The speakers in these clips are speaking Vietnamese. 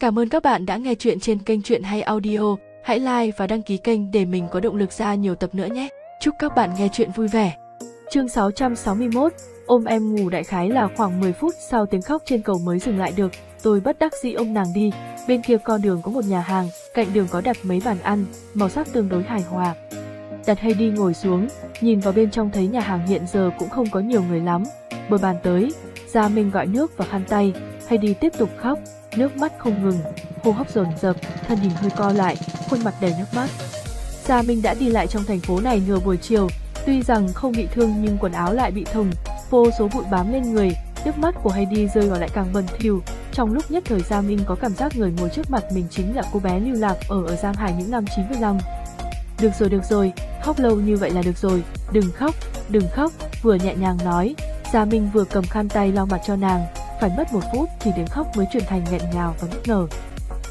Cảm ơn các bạn đã nghe chuyện trên kênh Chuyện Hay Audio. Hãy like và đăng ký kênh để mình có động lực ra nhiều tập nữa nhé. Chúc các bạn nghe chuyện vui vẻ. Chương 661, ôm em ngủ đại khái là khoảng 10 phút sau tiếng khóc trên cầu mới dừng lại được. Tôi bất đắc dĩ ôm nàng đi. Bên kia con đường có một nhà hàng, cạnh đường có đặt mấy bàn ăn, màu sắc tương đối hài hòa. Đặt hay đi ngồi xuống, nhìn vào bên trong thấy nhà hàng hiện giờ cũng không có nhiều người lắm. Bờ bàn tới, Gia Minh gọi nước và khăn tay, hay đi tiếp tục khóc, nước mắt không ngừng, hô hấp dồn dập, thân hình hơi co lại, khuôn mặt đầy nước mắt. Gia Minh đã đi lại trong thành phố này nửa buổi chiều, tuy rằng không bị thương nhưng quần áo lại bị thùng, vô số bụi bám lên người, nước mắt của Heidi rơi vào lại càng bẩn thỉu. Trong lúc nhất thời Gia Minh có cảm giác người ngồi trước mặt mình chính là cô bé lưu lạc ở ở Giang Hải những năm 95. Được rồi được rồi, khóc lâu như vậy là được rồi, đừng khóc, đừng khóc, vừa nhẹ nhàng nói, Gia Minh vừa cầm khăn tay lau mặt cho nàng, phải mất một phút thì tiếng khóc mới chuyển thành nghẹn ngào và bất ngờ.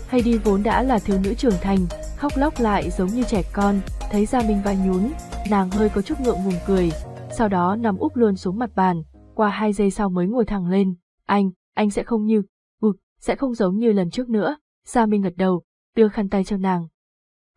Heidi vốn đã là thiếu nữ trưởng thành, khóc lóc lại giống như trẻ con, thấy Gia Minh vai nhún, nàng hơi có chút ngượng ngùng cười, sau đó nằm úp luôn xuống mặt bàn, qua hai giây sau mới ngồi thẳng lên, anh, anh sẽ không như, ừ, sẽ không giống như lần trước nữa, Gia Minh gật đầu, đưa khăn tay cho nàng.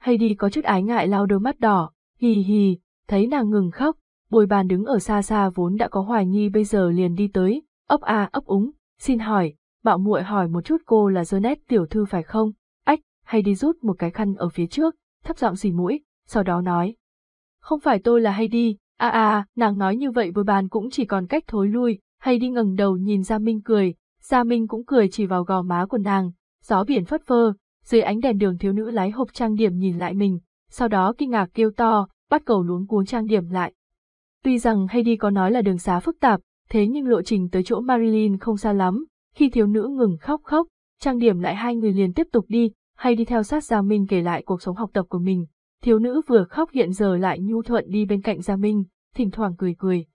Heidi có chút ái ngại lau đôi mắt đỏ, hì hì, thấy nàng ngừng khóc, bồi bàn đứng ở xa xa vốn đã có hoài nghi bây giờ liền đi tới, ấp a ấp úng, xin hỏi, bạo muội hỏi một chút cô là Janet tiểu thư phải không? Ách, hay đi rút một cái khăn ở phía trước, thấp giọng xì mũi, sau đó nói. Không phải tôi là hay a a à, nàng nói như vậy bồi bàn cũng chỉ còn cách thối lui, Hay đi ngẩng đầu nhìn Gia Minh cười, Gia Minh cũng cười chỉ vào gò má của nàng, gió biển phất phơ, dưới ánh đèn đường thiếu nữ lái hộp trang điểm nhìn lại mình, sau đó kinh ngạc kêu to, bắt cầu luống cuống trang điểm lại. Tuy rằng Heidi có nói là đường xá phức tạp, thế nhưng lộ trình tới chỗ Marilyn không xa lắm, khi thiếu nữ ngừng khóc khóc, trang điểm lại hai người liền tiếp tục đi, hay đi theo sát Gia Minh kể lại cuộc sống học tập của mình. Thiếu nữ vừa khóc hiện giờ lại nhu thuận đi bên cạnh Gia Minh, thỉnh thoảng cười cười.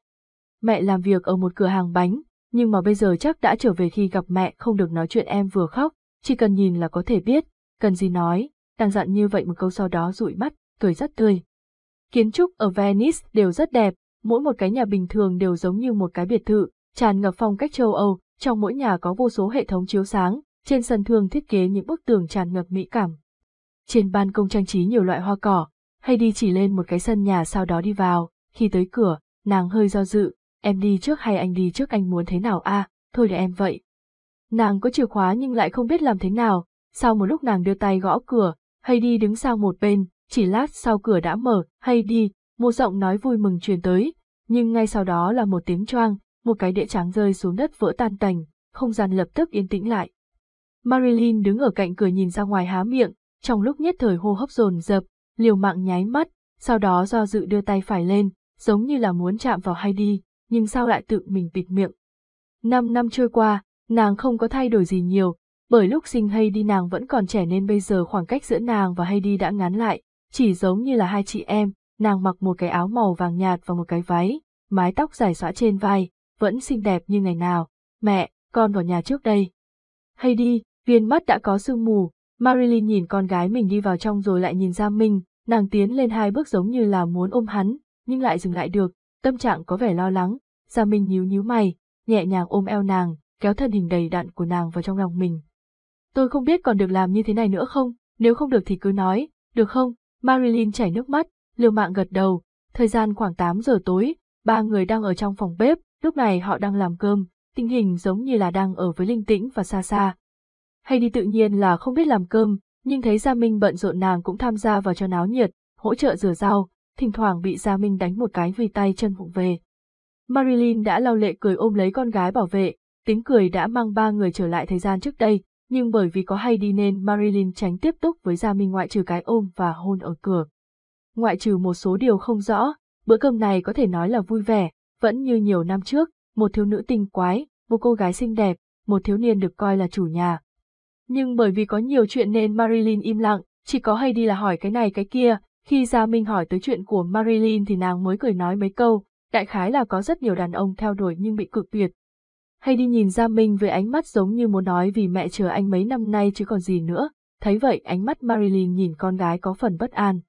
Mẹ làm việc ở một cửa hàng bánh, nhưng mà bây giờ chắc đã trở về khi gặp mẹ không được nói chuyện em vừa khóc, chỉ cần nhìn là có thể biết, cần gì nói, đang dặn như vậy một câu sau đó rụi mắt, cười rất tươi. Kiến trúc ở Venice đều rất đẹp, mỗi một cái nhà bình thường đều giống như một cái biệt thự, tràn ngập phong cách châu Âu, trong mỗi nhà có vô số hệ thống chiếu sáng, trên sân thường thiết kế những bức tường tràn ngập mỹ cảm. Trên ban công trang trí nhiều loại hoa cỏ, hay đi chỉ lên một cái sân nhà sau đó đi vào, khi tới cửa, nàng hơi do dự, em đi trước hay anh đi trước anh muốn thế nào a? À, thôi để em vậy. Nàng có chìa khóa nhưng lại không biết làm thế nào, sau một lúc nàng đưa tay gõ cửa, hay đi đứng sang một bên, chỉ lát sau cửa đã mở, hay đi, một giọng nói vui mừng truyền tới, nhưng ngay sau đó là một tiếng choang, một cái đĩa trắng rơi xuống đất vỡ tan tành, không gian lập tức yên tĩnh lại. Marilyn đứng ở cạnh cửa nhìn ra ngoài há miệng, trong lúc nhất thời hô hấp dồn dập, liều mạng nháy mắt, sau đó do dự đưa tay phải lên, giống như là muốn chạm vào Heidi, nhưng sao lại tự mình bịt miệng. Năm năm trôi qua, nàng không có thay đổi gì nhiều, bởi lúc sinh Heidi nàng vẫn còn trẻ nên bây giờ khoảng cách giữa nàng và Heidi đã ngắn lại, chỉ giống như là hai chị em, nàng mặc một cái áo màu vàng nhạt và một cái váy, mái tóc dài xõa trên vai, vẫn xinh đẹp như ngày nào. Mẹ, con vào nhà trước đây. Hay đi, viên mắt đã có sương mù, Marilyn nhìn con gái mình đi vào trong rồi lại nhìn ra mình. nàng tiến lên hai bước giống như là muốn ôm hắn, nhưng lại dừng lại được, tâm trạng có vẻ lo lắng, Gia Minh nhíu nhíu mày, nhẹ nhàng ôm eo nàng, kéo thân hình đầy đặn của nàng vào trong lòng mình. Tôi không biết còn được làm như thế này nữa không, nếu không được thì cứ nói, được không? Marilyn chảy nước mắt, liều mạng gật đầu, thời gian khoảng 8 giờ tối, ba người đang ở trong phòng bếp, lúc này họ đang làm cơm, tình hình giống như là đang ở với linh tĩnh và xa xa. Hay đi tự nhiên là không biết làm cơm, nhưng thấy Gia Minh bận rộn nàng cũng tham gia vào cho náo nhiệt, hỗ trợ rửa rau, thỉnh thoảng bị Gia Minh đánh một cái vì tay chân vụng về. Marilyn đã lau lệ cười ôm lấy con gái bảo vệ, tiếng cười đã mang ba người trở lại thời gian trước đây, nhưng bởi vì có hay đi nên Marilyn tránh tiếp tục với Gia Minh ngoại trừ cái ôm và hôn ở cửa. Ngoại trừ một số điều không rõ, bữa cơm này có thể nói là vui vẻ, vẫn như nhiều năm trước, một thiếu nữ tinh quái, một cô gái xinh đẹp, một thiếu niên được coi là chủ nhà. Nhưng bởi vì có nhiều chuyện nên Marilyn im lặng, chỉ có hay đi là hỏi cái này cái kia, khi Gia Minh hỏi tới chuyện của Marilyn thì nàng mới cười nói mấy câu, đại khái là có rất nhiều đàn ông theo đuổi nhưng bị cực tuyệt. Hay đi nhìn Gia Minh với ánh mắt giống như muốn nói vì mẹ chờ anh mấy năm nay chứ còn gì nữa, thấy vậy ánh mắt Marilyn nhìn con gái có phần bất an.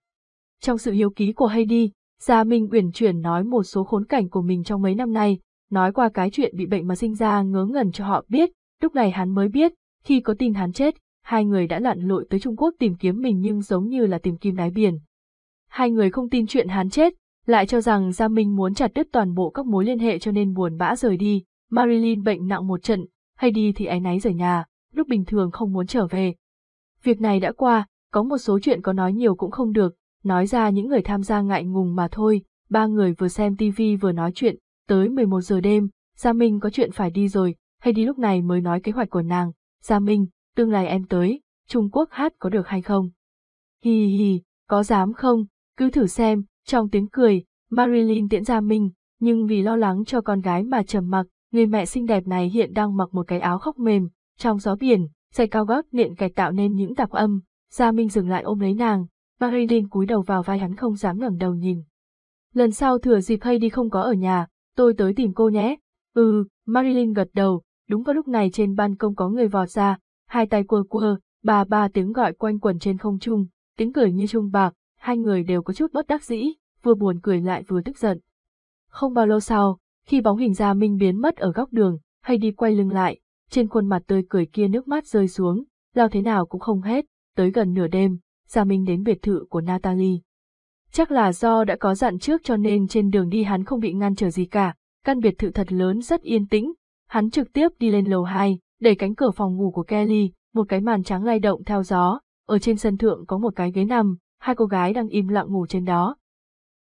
Trong sự hiếu ký của Heidi, Gia Minh uyển chuyển nói một số khốn cảnh của mình trong mấy năm nay, nói qua cái chuyện bị bệnh mà sinh ra ngớ ngẩn cho họ biết, lúc này hắn mới biết, khi có tin hắn chết, hai người đã lặn lội tới Trung Quốc tìm kiếm mình nhưng giống như là tìm kim đáy biển. Hai người không tin chuyện hắn chết, lại cho rằng Gia Minh muốn chặt đứt toàn bộ các mối liên hệ cho nên buồn bã rời đi. Marilyn bệnh nặng một trận, Heidi thì áy náy rời nhà, lúc bình thường không muốn trở về. Việc này đã qua, có một số chuyện có nói nhiều cũng không được, nói ra những người tham gia ngại ngùng mà thôi, ba người vừa xem tivi vừa nói chuyện, tới 11 giờ đêm, Gia Minh có chuyện phải đi rồi, hay đi lúc này mới nói kế hoạch của nàng, Gia Minh, tương lai em tới, Trung Quốc hát có được hay không? Hi hi, có dám không, cứ thử xem, trong tiếng cười, Marilyn tiễn Gia Minh, nhưng vì lo lắng cho con gái mà trầm mặc, người mẹ xinh đẹp này hiện đang mặc một cái áo khóc mềm, trong gió biển, giày cao gót nện gạch tạo nên những tạp âm, Gia Minh dừng lại ôm lấy nàng, Marilyn cúi đầu vào vai hắn không dám ngẩng đầu nhìn. Lần sau thừa dịp hay đi không có ở nhà, tôi tới tìm cô nhé. Ừ, Marilyn gật đầu, đúng vào lúc này trên ban công có người vọt ra, hai tay quơ quơ, bà ba tiếng gọi quanh quẩn trên không trung, tiếng cười như trung bạc, hai người đều có chút bất đắc dĩ, vừa buồn cười lại vừa tức giận. Không bao lâu sau, khi bóng hình Gia Minh biến mất ở góc đường, hay đi quay lưng lại, trên khuôn mặt tươi cười kia nước mắt rơi xuống, lao thế nào cũng không hết, tới gần nửa đêm, Gia Minh đến biệt thự của Natalie. Chắc là do đã có dặn trước cho nên trên đường đi hắn không bị ngăn trở gì cả, căn biệt thự thật lớn rất yên tĩnh, hắn trực tiếp đi lên lầu 2, đẩy cánh cửa phòng ngủ của Kelly, một cái màn trắng lay động theo gió, ở trên sân thượng có một cái ghế nằm, hai cô gái đang im lặng ngủ trên đó.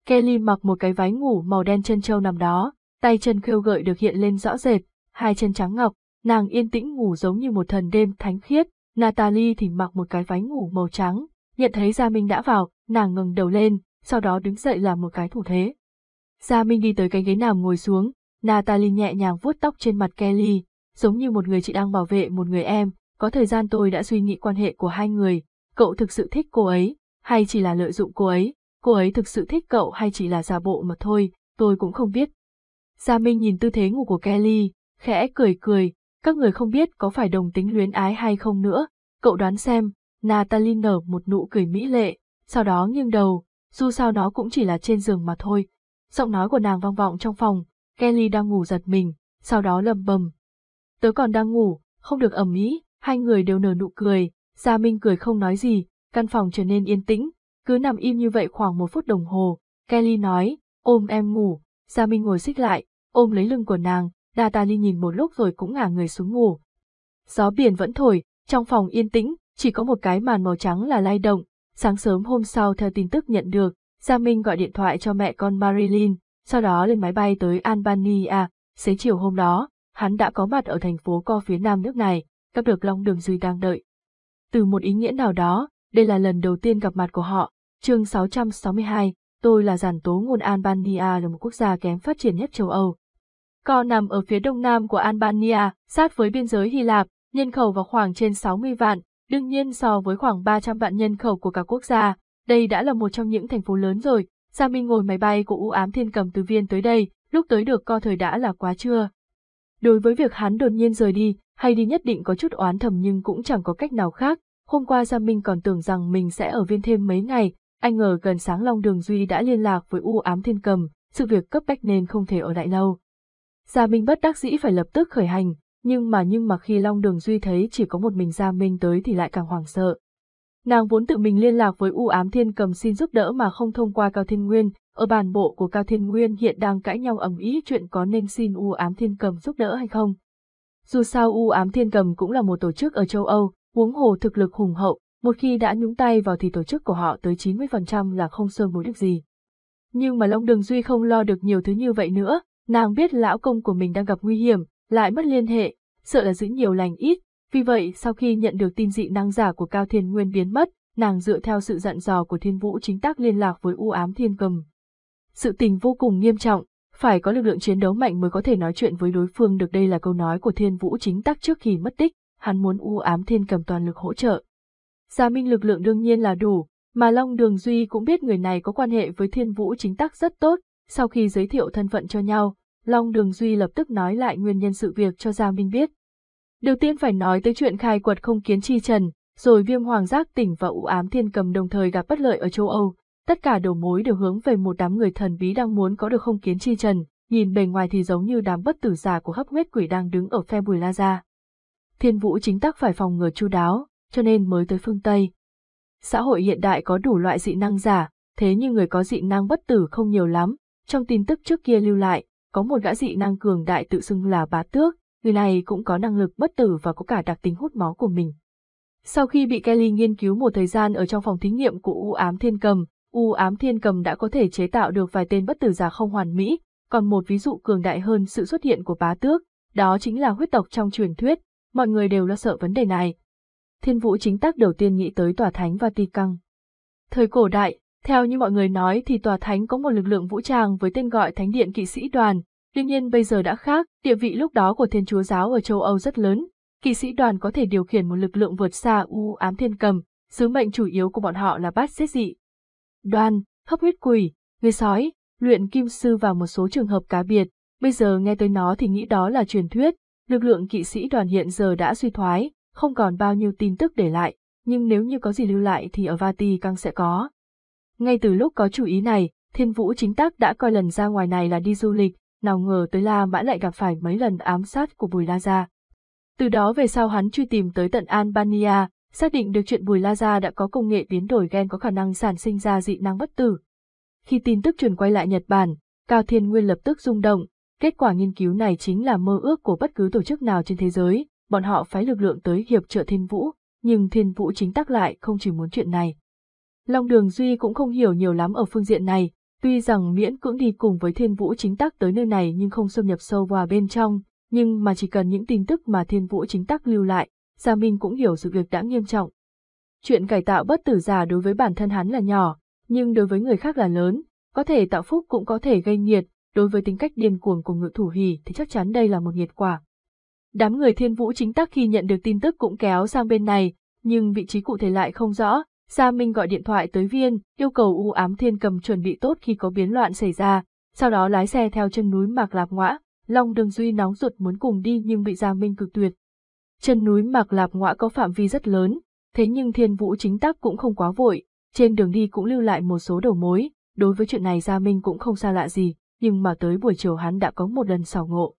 Kelly mặc một cái váy ngủ màu đen chân trâu nằm đó, tay chân khêu gợi được hiện lên rõ rệt, hai chân trắng ngọc, nàng yên tĩnh ngủ giống như một thần đêm thánh khiết, Natalie thì mặc một cái váy ngủ màu trắng, nhận thấy Gia Minh đã vào, nàng ngừng đầu lên, sau đó đứng dậy làm một cái thủ thế. Gia Minh đi tới cái ghế nằm ngồi xuống, Natalie nhẹ nhàng vuốt tóc trên mặt Kelly, giống như một người chị đang bảo vệ một người em, có thời gian tôi đã suy nghĩ quan hệ của hai người, cậu thực sự thích cô ấy, hay chỉ là lợi dụng cô ấy, cô ấy thực sự thích cậu hay chỉ là giả bộ mà thôi, tôi cũng không biết. Gia Minh nhìn tư thế ngủ của Kelly, khẽ cười cười, các người không biết có phải đồng tính luyến ái hay không nữa, cậu đoán xem, Natalie nở một nụ cười mỹ lệ, sau đó nghiêng đầu, dù sao nó cũng chỉ là trên giường mà thôi. Giọng nói của nàng vang vọng trong phòng, Kelly đang ngủ giật mình, sau đó lầm bầm. Tớ còn đang ngủ, không được ẩm ý, hai người đều nở nụ cười, Gia Minh cười không nói gì, căn phòng trở nên yên tĩnh, cứ nằm im như vậy khoảng một phút đồng hồ. Kelly nói, ôm em ngủ, Gia Minh ngồi xích lại, ôm lấy lưng của nàng, Natalie nhìn một lúc rồi cũng ngả người xuống ngủ. Gió biển vẫn thổi, trong phòng yên tĩnh, chỉ có một cái màn màu trắng là lay động. Sáng sớm hôm sau theo tin tức nhận được, Gia Minh gọi điện thoại cho mẹ con Marilyn, sau đó lên máy bay tới Albania. Xế chiều hôm đó, hắn đã có mặt ở thành phố co phía nam nước này, gặp được Long Đường Duy đang đợi. Từ một ý nghĩa nào đó, đây là lần đầu tiên gặp mặt của họ. chương 662, tôi là giản tố ngôn Albania là một quốc gia kém phát triển nhất châu Âu. Co nằm ở phía đông nam của Albania, sát với biên giới Hy Lạp, nhân khẩu vào khoảng trên 60 vạn, đương nhiên so với khoảng 300 vạn nhân khẩu của cả quốc gia, đây đã là một trong những thành phố lớn rồi. Gia Minh ngồi máy bay của U ám thiên cầm từ viên tới đây, lúc tới được co thời đã là quá trưa. Đối với việc hắn đột nhiên rời đi, hay đi nhất định có chút oán thầm nhưng cũng chẳng có cách nào khác. Hôm qua Gia Minh còn tưởng rằng mình sẽ ở viên thêm mấy ngày, anh ngờ gần sáng Long Đường Duy đã liên lạc với U ám thiên cầm, sự việc cấp bách nên không thể ở lại lâu. Gia Minh bất đắc dĩ phải lập tức khởi hành, nhưng mà nhưng mà khi Long Đường Duy thấy chỉ có một mình Gia Minh tới thì lại càng hoảng sợ. Nàng vốn tự mình liên lạc với U ám thiên cầm xin giúp đỡ mà không thông qua Cao Thiên Nguyên, ở bàn bộ của Cao Thiên Nguyên hiện đang cãi nhau ầm ĩ chuyện có nên xin U ám thiên cầm giúp đỡ hay không. Dù sao U ám thiên cầm cũng là một tổ chức ở châu Âu, huống hồ thực lực hùng hậu, một khi đã nhúng tay vào thì tổ chức của họ tới 90% là không sơn mối được gì. Nhưng mà Long Đường Duy không lo được nhiều thứ như vậy nữa, nàng biết lão công của mình đang gặp nguy hiểm, lại mất liên hệ, sợ là giữ nhiều lành ít, vì vậy sau khi nhận được tin dị năng giả của Cao Thiên Nguyên biến mất, nàng dựa theo sự dặn dò của Thiên Vũ chính tác liên lạc với U ám Thiên Cầm. Sự tình vô cùng nghiêm trọng, phải có lực lượng chiến đấu mạnh mới có thể nói chuyện với đối phương được đây là câu nói của Thiên Vũ chính tác trước khi mất tích, hắn muốn U ám Thiên Cầm toàn lực hỗ trợ. Gia Minh lực lượng đương nhiên là đủ, mà Long Đường Duy cũng biết người này có quan hệ với Thiên Vũ chính tác rất tốt, sau khi giới thiệu thân phận cho nhau, Long Đường Duy lập tức nói lại nguyên nhân sự việc cho Gia Minh biết. Đầu tiên phải nói tới chuyện khai quật không kiến chi trần, rồi viêm hoàng giác tỉnh và u ám thiên cầm đồng thời gặp bất lợi ở châu Âu. Tất cả đầu mối đều hướng về một đám người thần bí đang muốn có được không kiến chi trần, nhìn bề ngoài thì giống như đám bất tử giả của hấp huyết quỷ đang đứng ở phe bùi la gia. Thiên vũ chính tác phải phòng ngừa chu đáo, cho nên mới tới phương Tây. Xã hội hiện đại có đủ loại dị năng giả, thế nhưng người có dị năng bất tử không nhiều lắm. Trong tin tức trước kia lưu lại, có một gã dị năng cường đại tự xưng là bá tước, người này cũng có năng lực bất tử và có cả đặc tính hút máu của mình. Sau khi bị Kelly nghiên cứu một thời gian ở trong phòng thí nghiệm của U ám thiên cầm, U ám thiên cầm đã có thể chế tạo được vài tên bất tử giả không hoàn mỹ, còn một ví dụ cường đại hơn sự xuất hiện của bá tước, đó chính là huyết tộc trong truyền thuyết, mọi người đều lo sợ vấn đề này. Thiên vũ chính tác đầu tiên nghĩ tới tòa thánh và tì căng. Thời cổ đại, theo như mọi người nói thì tòa thánh có một lực lượng vũ trang với tên gọi Thánh điện kỵ sĩ đoàn, tuy nhiên bây giờ đã khác, địa vị lúc đó của thiên chúa giáo ở châu Âu rất lớn, kỵ sĩ đoàn có thể điều khiển một lực lượng vượt xa u ám thiên cầm, sứ mệnh chủ yếu của bọn họ là bắt giết dị. Đoàn, hấp huyết quỷ, người sói, luyện kim sư và một số trường hợp cá biệt, bây giờ nghe tới nó thì nghĩ đó là truyền thuyết, lực lượng kỵ sĩ đoàn hiện giờ đã suy thoái, không còn bao nhiêu tin tức để lại, nhưng nếu như có gì lưu lại thì ở Vati Căng sẽ có. Ngay từ lúc có chủ ý này, Thiên Vũ chính tác đã coi lần ra ngoài này là đi du lịch, nào ngờ tới La Mã lại gặp phải mấy lần ám sát của Bùi La Gia. Từ đó về sau hắn truy tìm tới tận Albania, xác định được chuyện Bùi La Gia đã có công nghệ biến đổi gen có khả năng sản sinh ra dị năng bất tử. Khi tin tức truyền quay lại Nhật Bản, Cao Thiên Nguyên lập tức rung động, kết quả nghiên cứu này chính là mơ ước của bất cứ tổ chức nào trên thế giới, bọn họ phái lực lượng tới hiệp trợ Thiên Vũ, nhưng Thiên Vũ chính tác lại không chỉ muốn chuyện này. Long Đường Duy cũng không hiểu nhiều lắm ở phương diện này, tuy rằng miễn cưỡng đi cùng với Thiên Vũ chính Tắc tới nơi này nhưng không xâm nhập sâu vào bên trong, nhưng mà chỉ cần những tin tức mà Thiên Vũ chính Tắc lưu lại, Gia Minh cũng hiểu sự việc đã nghiêm trọng. Chuyện cải tạo bất tử giả đối với bản thân hắn là nhỏ, nhưng đối với người khác là lớn, có thể tạo phúc cũng có thể gây nghiệt, đối với tính cách điên cuồng của ngự thủ hỉ thì chắc chắn đây là một nghiệt quả. Đám người thiên vũ chính Tắc khi nhận được tin tức cũng kéo sang bên này, nhưng vị trí cụ thể lại không rõ. Gia Minh gọi điện thoại tới viên, yêu cầu u ám thiên cầm chuẩn bị tốt khi có biến loạn xảy ra, sau đó lái xe theo chân núi Mạc Lạp Ngõa, Long Đường Duy nóng ruột muốn cùng đi nhưng bị Gia Minh cực tuyệt. Chân núi Mạc Lạp Ngõa có phạm vi rất lớn, thế nhưng thiên vũ chính tác cũng không quá vội, trên đường đi cũng lưu lại một số đầu mối, đối với chuyện này Gia Minh cũng không xa lạ gì, nhưng mà tới buổi chiều hắn đã có một lần xảo ngộ.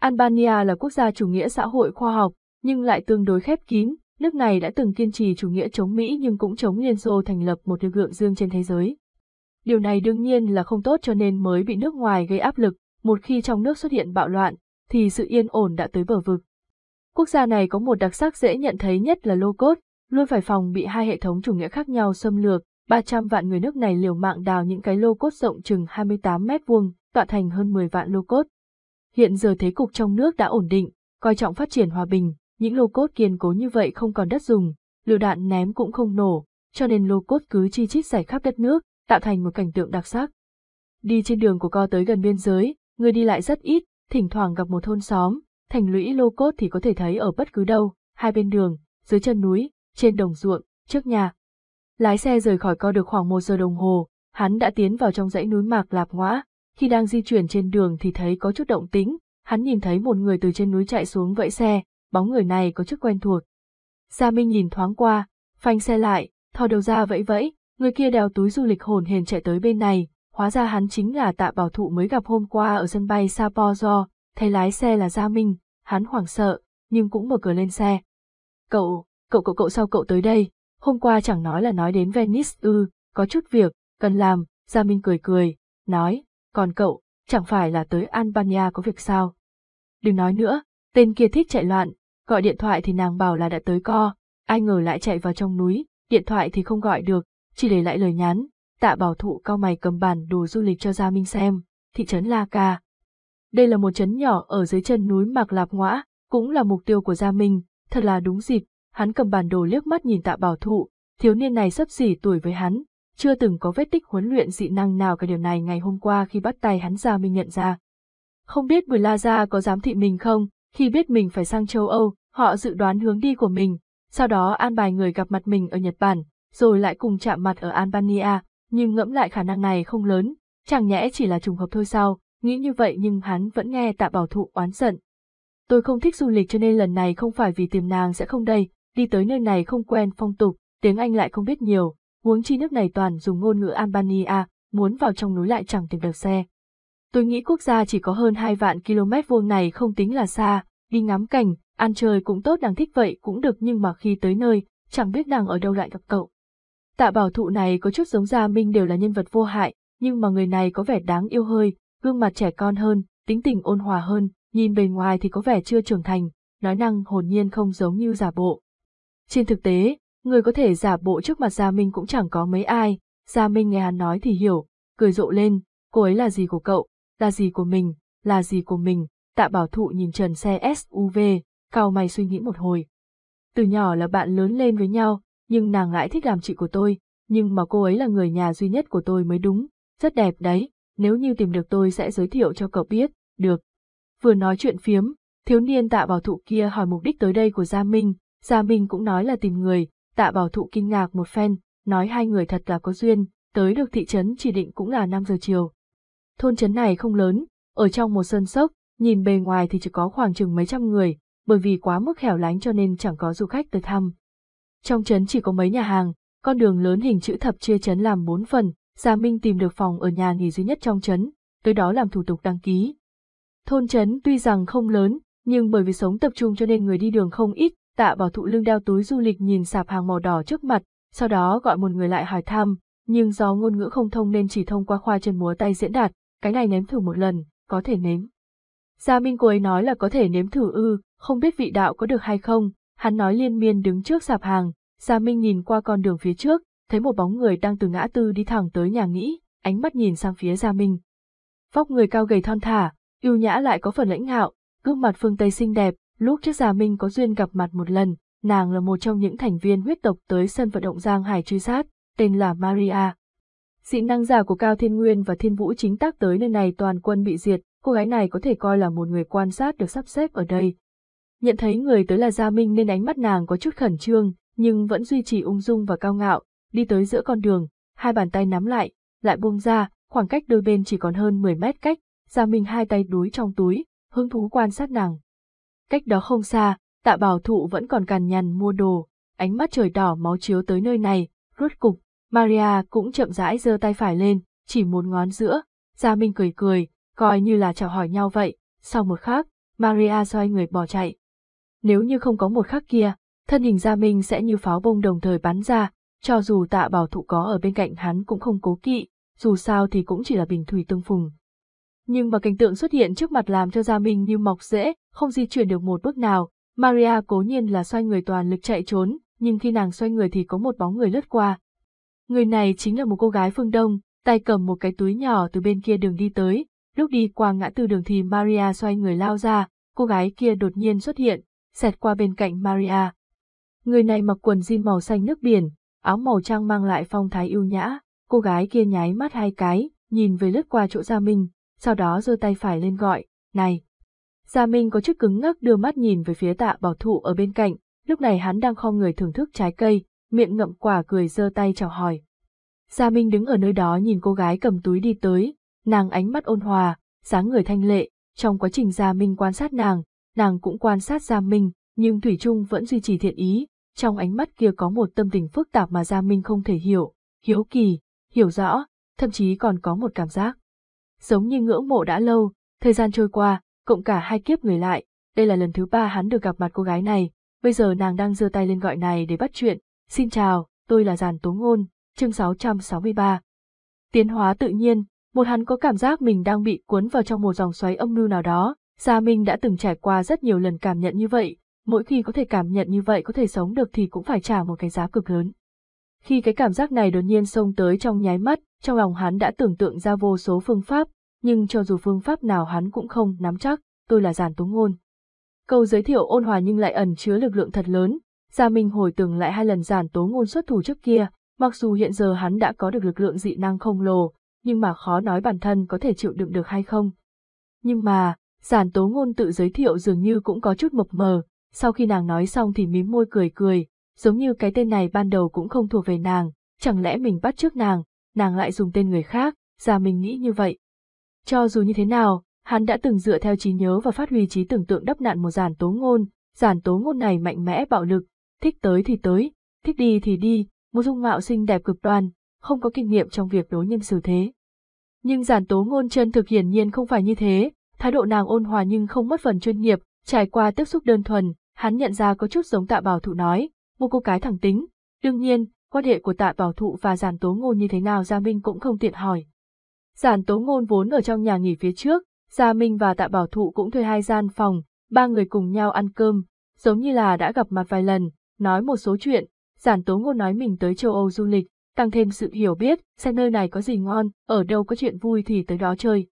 Albania là quốc gia chủ nghĩa xã hội khoa học, nhưng lại tương đối khép kín, nước này đã từng kiên trì chủ nghĩa chống Mỹ nhưng cũng chống Liên Xô thành lập một lực lượng dương trên thế giới. Điều này đương nhiên là không tốt cho nên mới bị nước ngoài gây áp lực, một khi trong nước xuất hiện bạo loạn, thì sự yên ổn đã tới bờ vực. Quốc gia này có một đặc sắc dễ nhận thấy nhất là lô cốt, luôn phải phòng bị hai hệ thống chủ nghĩa khác nhau xâm lược, 300 vạn người nước này liều mạng đào những cái lô cốt rộng chừng 28 mét vuông, tọa thành hơn 10 vạn lô cốt. Hiện giờ thế cục trong nước đã ổn định, coi trọng phát triển hòa bình, những lô cốt kiên cố như vậy không còn đất dùng, lựu đạn ném cũng không nổ, cho nên lô cốt cứ chi chít giải khắp đất nước, tạo thành một cảnh tượng đặc sắc. Đi trên đường của co tới gần biên giới, người đi lại rất ít, thỉnh thoảng gặp một thôn xóm, thành lũy lô cốt thì có thể thấy ở bất cứ đâu, hai bên đường, dưới chân núi, trên đồng ruộng, trước nhà. Lái xe rời khỏi co được khoảng một giờ đồng hồ, hắn đã tiến vào trong dãy núi Mạc Lạp ngõa. khi đang di chuyển trên đường thì thấy có chút động tĩnh, hắn nhìn thấy một người từ trên núi chạy xuống vẫy xe, bóng người này có chút quen thuộc. Gia Minh nhìn thoáng qua, phanh xe lại, thò đầu ra vẫy vẫy, người kia đeo túi du lịch hồn hền chạy tới bên này, hóa ra hắn chính là tạ bảo thụ mới gặp hôm qua ở sân bay Sapporo, thấy lái xe là Gia Minh, hắn hoảng sợ, nhưng cũng mở cửa lên xe. Cậu, cậu cậu cậu sao cậu tới đây, hôm qua chẳng nói là nói đến Venice ư, có chút việc, cần làm, Gia Minh cười cười, nói, còn cậu, chẳng phải là tới Albania có việc sao? Đừng nói nữa, tên kia thích chạy loạn, gọi điện thoại thì nàng bảo là đã tới co, ai ngờ lại chạy vào trong núi, điện thoại thì không gọi được, chỉ để lại lời nhắn, tạ bảo thụ cao mày cầm bản đồ du lịch cho Gia Minh xem, thị trấn La Ca. Đây là một trấn nhỏ ở dưới chân núi Mạc Lạp Ngoã, cũng là mục tiêu của Gia Minh, thật là đúng dịp, hắn cầm bản đồ liếc mắt nhìn tạ bảo thụ, thiếu niên này sắp xỉ tuổi với hắn, chưa từng có vết tích huấn luyện dị năng nào cả điều này ngày hôm qua khi bắt tay hắn Gia Minh nhận ra. Không biết Bùi La Gia có dám thị mình không, khi biết mình phải sang châu Âu, họ dự đoán hướng đi của mình, sau đó an bài người gặp mặt mình ở Nhật Bản, rồi lại cùng chạm mặt ở Albania, nhưng ngẫm lại khả năng này không lớn, chẳng nhẽ chỉ là trùng hợp thôi sao, nghĩ như vậy nhưng hắn vẫn nghe tạ bảo thụ oán giận. Tôi không thích du lịch cho nên lần này không phải vì tìm nàng sẽ không đây, đi tới nơi này không quen phong tục, tiếng Anh lại không biết nhiều, huống chi nước này toàn dùng ngôn ngữ Albania, muốn vào trong núi lại chẳng tìm được xe. Tôi nghĩ quốc gia chỉ có hơn 2 vạn km vuông này không tính là xa, đi ngắm cảnh, ăn chơi cũng tốt đang thích vậy cũng được nhưng mà khi tới nơi, chẳng biết nàng ở đâu lại gặp cậu. Tạ bảo thụ này có chút giống Gia Minh đều là nhân vật vô hại, nhưng mà người này có vẻ đáng yêu hơi, gương mặt trẻ con hơn, tính tình ôn hòa hơn, nhìn bề ngoài thì có vẻ chưa trưởng thành, nói năng hồn nhiên không giống như giả bộ. Trên thực tế, người có thể giả bộ trước mặt Gia Minh cũng chẳng có mấy ai, Gia Minh nghe hắn nói thì hiểu, cười rộ lên, cô ấy là gì của cậu, là gì của mình, là gì của mình, tạ bảo thụ nhìn trần xe SUV, cao mày suy nghĩ một hồi. Từ nhỏ là bạn lớn lên với nhau, nhưng nàng lại thích làm chị của tôi, nhưng mà cô ấy là người nhà duy nhất của tôi mới đúng, rất đẹp đấy, nếu như tìm được tôi sẽ giới thiệu cho cậu biết, được. Vừa nói chuyện phiếm, thiếu niên tạ bảo thụ kia hỏi mục đích tới đây của Gia Minh, Gia Minh cũng nói là tìm người, tạ bảo thụ kinh ngạc một phen, nói hai người thật là có duyên, tới được thị trấn chỉ định cũng là 5 giờ chiều. Thôn trấn này không lớn, ở trong một sân sốc, nhìn bề ngoài thì chỉ có khoảng chừng mấy trăm người, bởi vì quá mức hẻo lánh cho nên chẳng có du khách tới thăm. Trong trấn chỉ có mấy nhà hàng, con đường lớn hình chữ thập chia trấn làm bốn phần, Gia Minh tìm được phòng ở nhà nghỉ duy nhất trong trấn, tới đó làm thủ tục đăng ký. Thôn trấn tuy rằng không lớn, nhưng bởi vì sống tập trung cho nên người đi đường không ít, tạ bảo thụ lưng đeo túi du lịch nhìn sạp hàng màu đỏ trước mặt, sau đó gọi một người lại hỏi thăm, nhưng do ngôn ngữ không thông nên chỉ thông qua khoa chân múa tay diễn đạt, cái này nếm thử một lần, có thể nếm. Gia Minh cô ấy nói là có thể nếm thử ư, không biết vị đạo có được hay không, hắn nói liên miên đứng trước sạp hàng, Gia Minh nhìn qua con đường phía trước, thấy một bóng người đang từ ngã tư đi thẳng tới nhà nghĩ, ánh mắt nhìn sang phía Gia Minh. Vóc người cao gầy thon thả, yêu nhã lại có phần lãnh ngạo, gương mặt phương Tây xinh đẹp, lúc trước Gia Minh có duyên gặp mặt một lần, nàng là một trong những thành viên huyết tộc tới sân vận động Giang Hải truy sát, tên là Maria. Dị năng giả của Cao Thiên Nguyên và Thiên Vũ chính tác tới nơi này toàn quân bị diệt, cô gái này có thể coi là một người quan sát được sắp xếp ở đây. Nhận thấy người tới là Gia Minh nên ánh mắt nàng có chút khẩn trương, nhưng vẫn duy trì ung dung và cao ngạo, đi tới giữa con đường, hai bàn tay nắm lại, lại buông ra, khoảng cách đôi bên chỉ còn hơn 10 mét cách, Gia Minh hai tay đúi trong túi, hứng thú quan sát nàng. Cách đó không xa, tạ bảo thụ vẫn còn cằn nhằn mua đồ, ánh mắt trời đỏ máu chiếu tới nơi này, rốt cục, Maria cũng chậm rãi giơ tay phải lên, chỉ một ngón giữa, Gia Minh cười cười, coi như là chào hỏi nhau vậy, sau một khắc, Maria xoay người bỏ chạy. Nếu như không có một khắc kia, thân hình Gia Minh sẽ như pháo bông đồng thời bắn ra, cho dù tạ bảo thụ có ở bên cạnh hắn cũng không cố kỵ, dù sao thì cũng chỉ là bình thủy tương phùng. Nhưng mà cảnh tượng xuất hiện trước mặt làm cho Gia Minh như mọc rễ, không di chuyển được một bước nào, Maria cố nhiên là xoay người toàn lực chạy trốn, nhưng khi nàng xoay người thì có một bóng người lướt qua. Người này chính là một cô gái phương Đông, tay cầm một cái túi nhỏ từ bên kia đường đi tới, lúc đi qua ngã tư đường thì Maria xoay người lao ra, cô gái kia đột nhiên xuất hiện, xẹt qua bên cạnh Maria. Người này mặc quần jean màu xanh nước biển, áo màu trăng mang lại phong thái yêu nhã, cô gái kia nháy mắt hai cái, nhìn về lướt qua chỗ Gia Minh, sau đó giơ tay phải lên gọi, này. Gia Minh có chút cứng ngắc đưa mắt nhìn về phía tạ bảo thụ ở bên cạnh, lúc này hắn đang kho người thưởng thức trái cây, miệng ngậm quả cười giơ tay chào hỏi. Gia Minh đứng ở nơi đó nhìn cô gái cầm túi đi tới, nàng ánh mắt ôn hòa, dáng người thanh lệ, trong quá trình Gia Minh quan sát nàng, nàng cũng quan sát Gia Minh, nhưng Thủy Trung vẫn duy trì thiện ý, trong ánh mắt kia có một tâm tình phức tạp mà Gia Minh không thể hiểu, hiếu kỳ, hiểu rõ, thậm chí còn có một cảm giác. Giống như ngưỡng mộ đã lâu, thời gian trôi qua, cộng cả hai kiếp người lại, đây là lần thứ ba hắn được gặp mặt cô gái này, bây giờ nàng đang giơ tay lên gọi này để bắt chuyện, xin chào, tôi là Giàn Tố Ngôn, chương 663. Tiến hóa tự nhiên, một hắn có cảm giác mình đang bị cuốn vào trong một dòng xoáy âm mưu nào đó, Gia Minh đã từng trải qua rất nhiều lần cảm nhận như vậy, mỗi khi có thể cảm nhận như vậy có thể sống được thì cũng phải trả một cái giá cực lớn. Khi cái cảm giác này đột nhiên xông tới trong nháy mắt, trong lòng hắn đã tưởng tượng ra vô số phương pháp, nhưng cho dù phương pháp nào hắn cũng không nắm chắc, tôi là giản tố ngôn. Câu giới thiệu ôn hòa nhưng lại ẩn chứa lực lượng thật lớn, Gia Minh hồi tưởng lại hai lần giản tố ngôn xuất thủ trước kia, mặc dù hiện giờ hắn đã có được lực lượng dị năng không lồ, nhưng mà khó nói bản thân có thể chịu đựng được hay không. Nhưng mà, giản tố ngôn tự giới thiệu dường như cũng có chút mập mờ, sau khi nàng nói xong thì mím môi cười cười, giống như cái tên này ban đầu cũng không thuộc về nàng, chẳng lẽ mình bắt trước nàng, nàng lại dùng tên người khác, gia mình nghĩ như vậy. Cho dù như thế nào, hắn đã từng dựa theo trí nhớ và phát huy trí tưởng tượng đắp nạn một giản tố ngôn, giản tố ngôn này mạnh mẽ bạo lực, thích tới thì tới, thích đi thì đi, một dung mạo xinh đẹp cực đoan, không có kinh nghiệm trong việc đối nhân xử thế. Nhưng giản tố ngôn chân thực hiển nhiên không phải như thế, thái độ nàng ôn hòa nhưng không mất phần chuyên nghiệp, trải qua tiếp xúc đơn thuần, hắn nhận ra có chút giống tạ bảo thụ nói, một cô cái thẳng tính, Đương nhiên, quan hệ của tạ bảo thụ và giản tố ngôn như thế nào Gia Minh cũng không tiện hỏi. Giản tố ngôn vốn ở trong nhà nghỉ phía trước, Gia Minh và tạ bảo thụ cũng thuê hai gian phòng, ba người cùng nhau ăn cơm, giống như là đã gặp mặt vài lần, nói một số chuyện, giản tố ngôn nói mình tới châu Âu du lịch, tăng thêm sự hiểu biết, xem nơi này có gì ngon, ở đâu có chuyện vui thì tới đó chơi.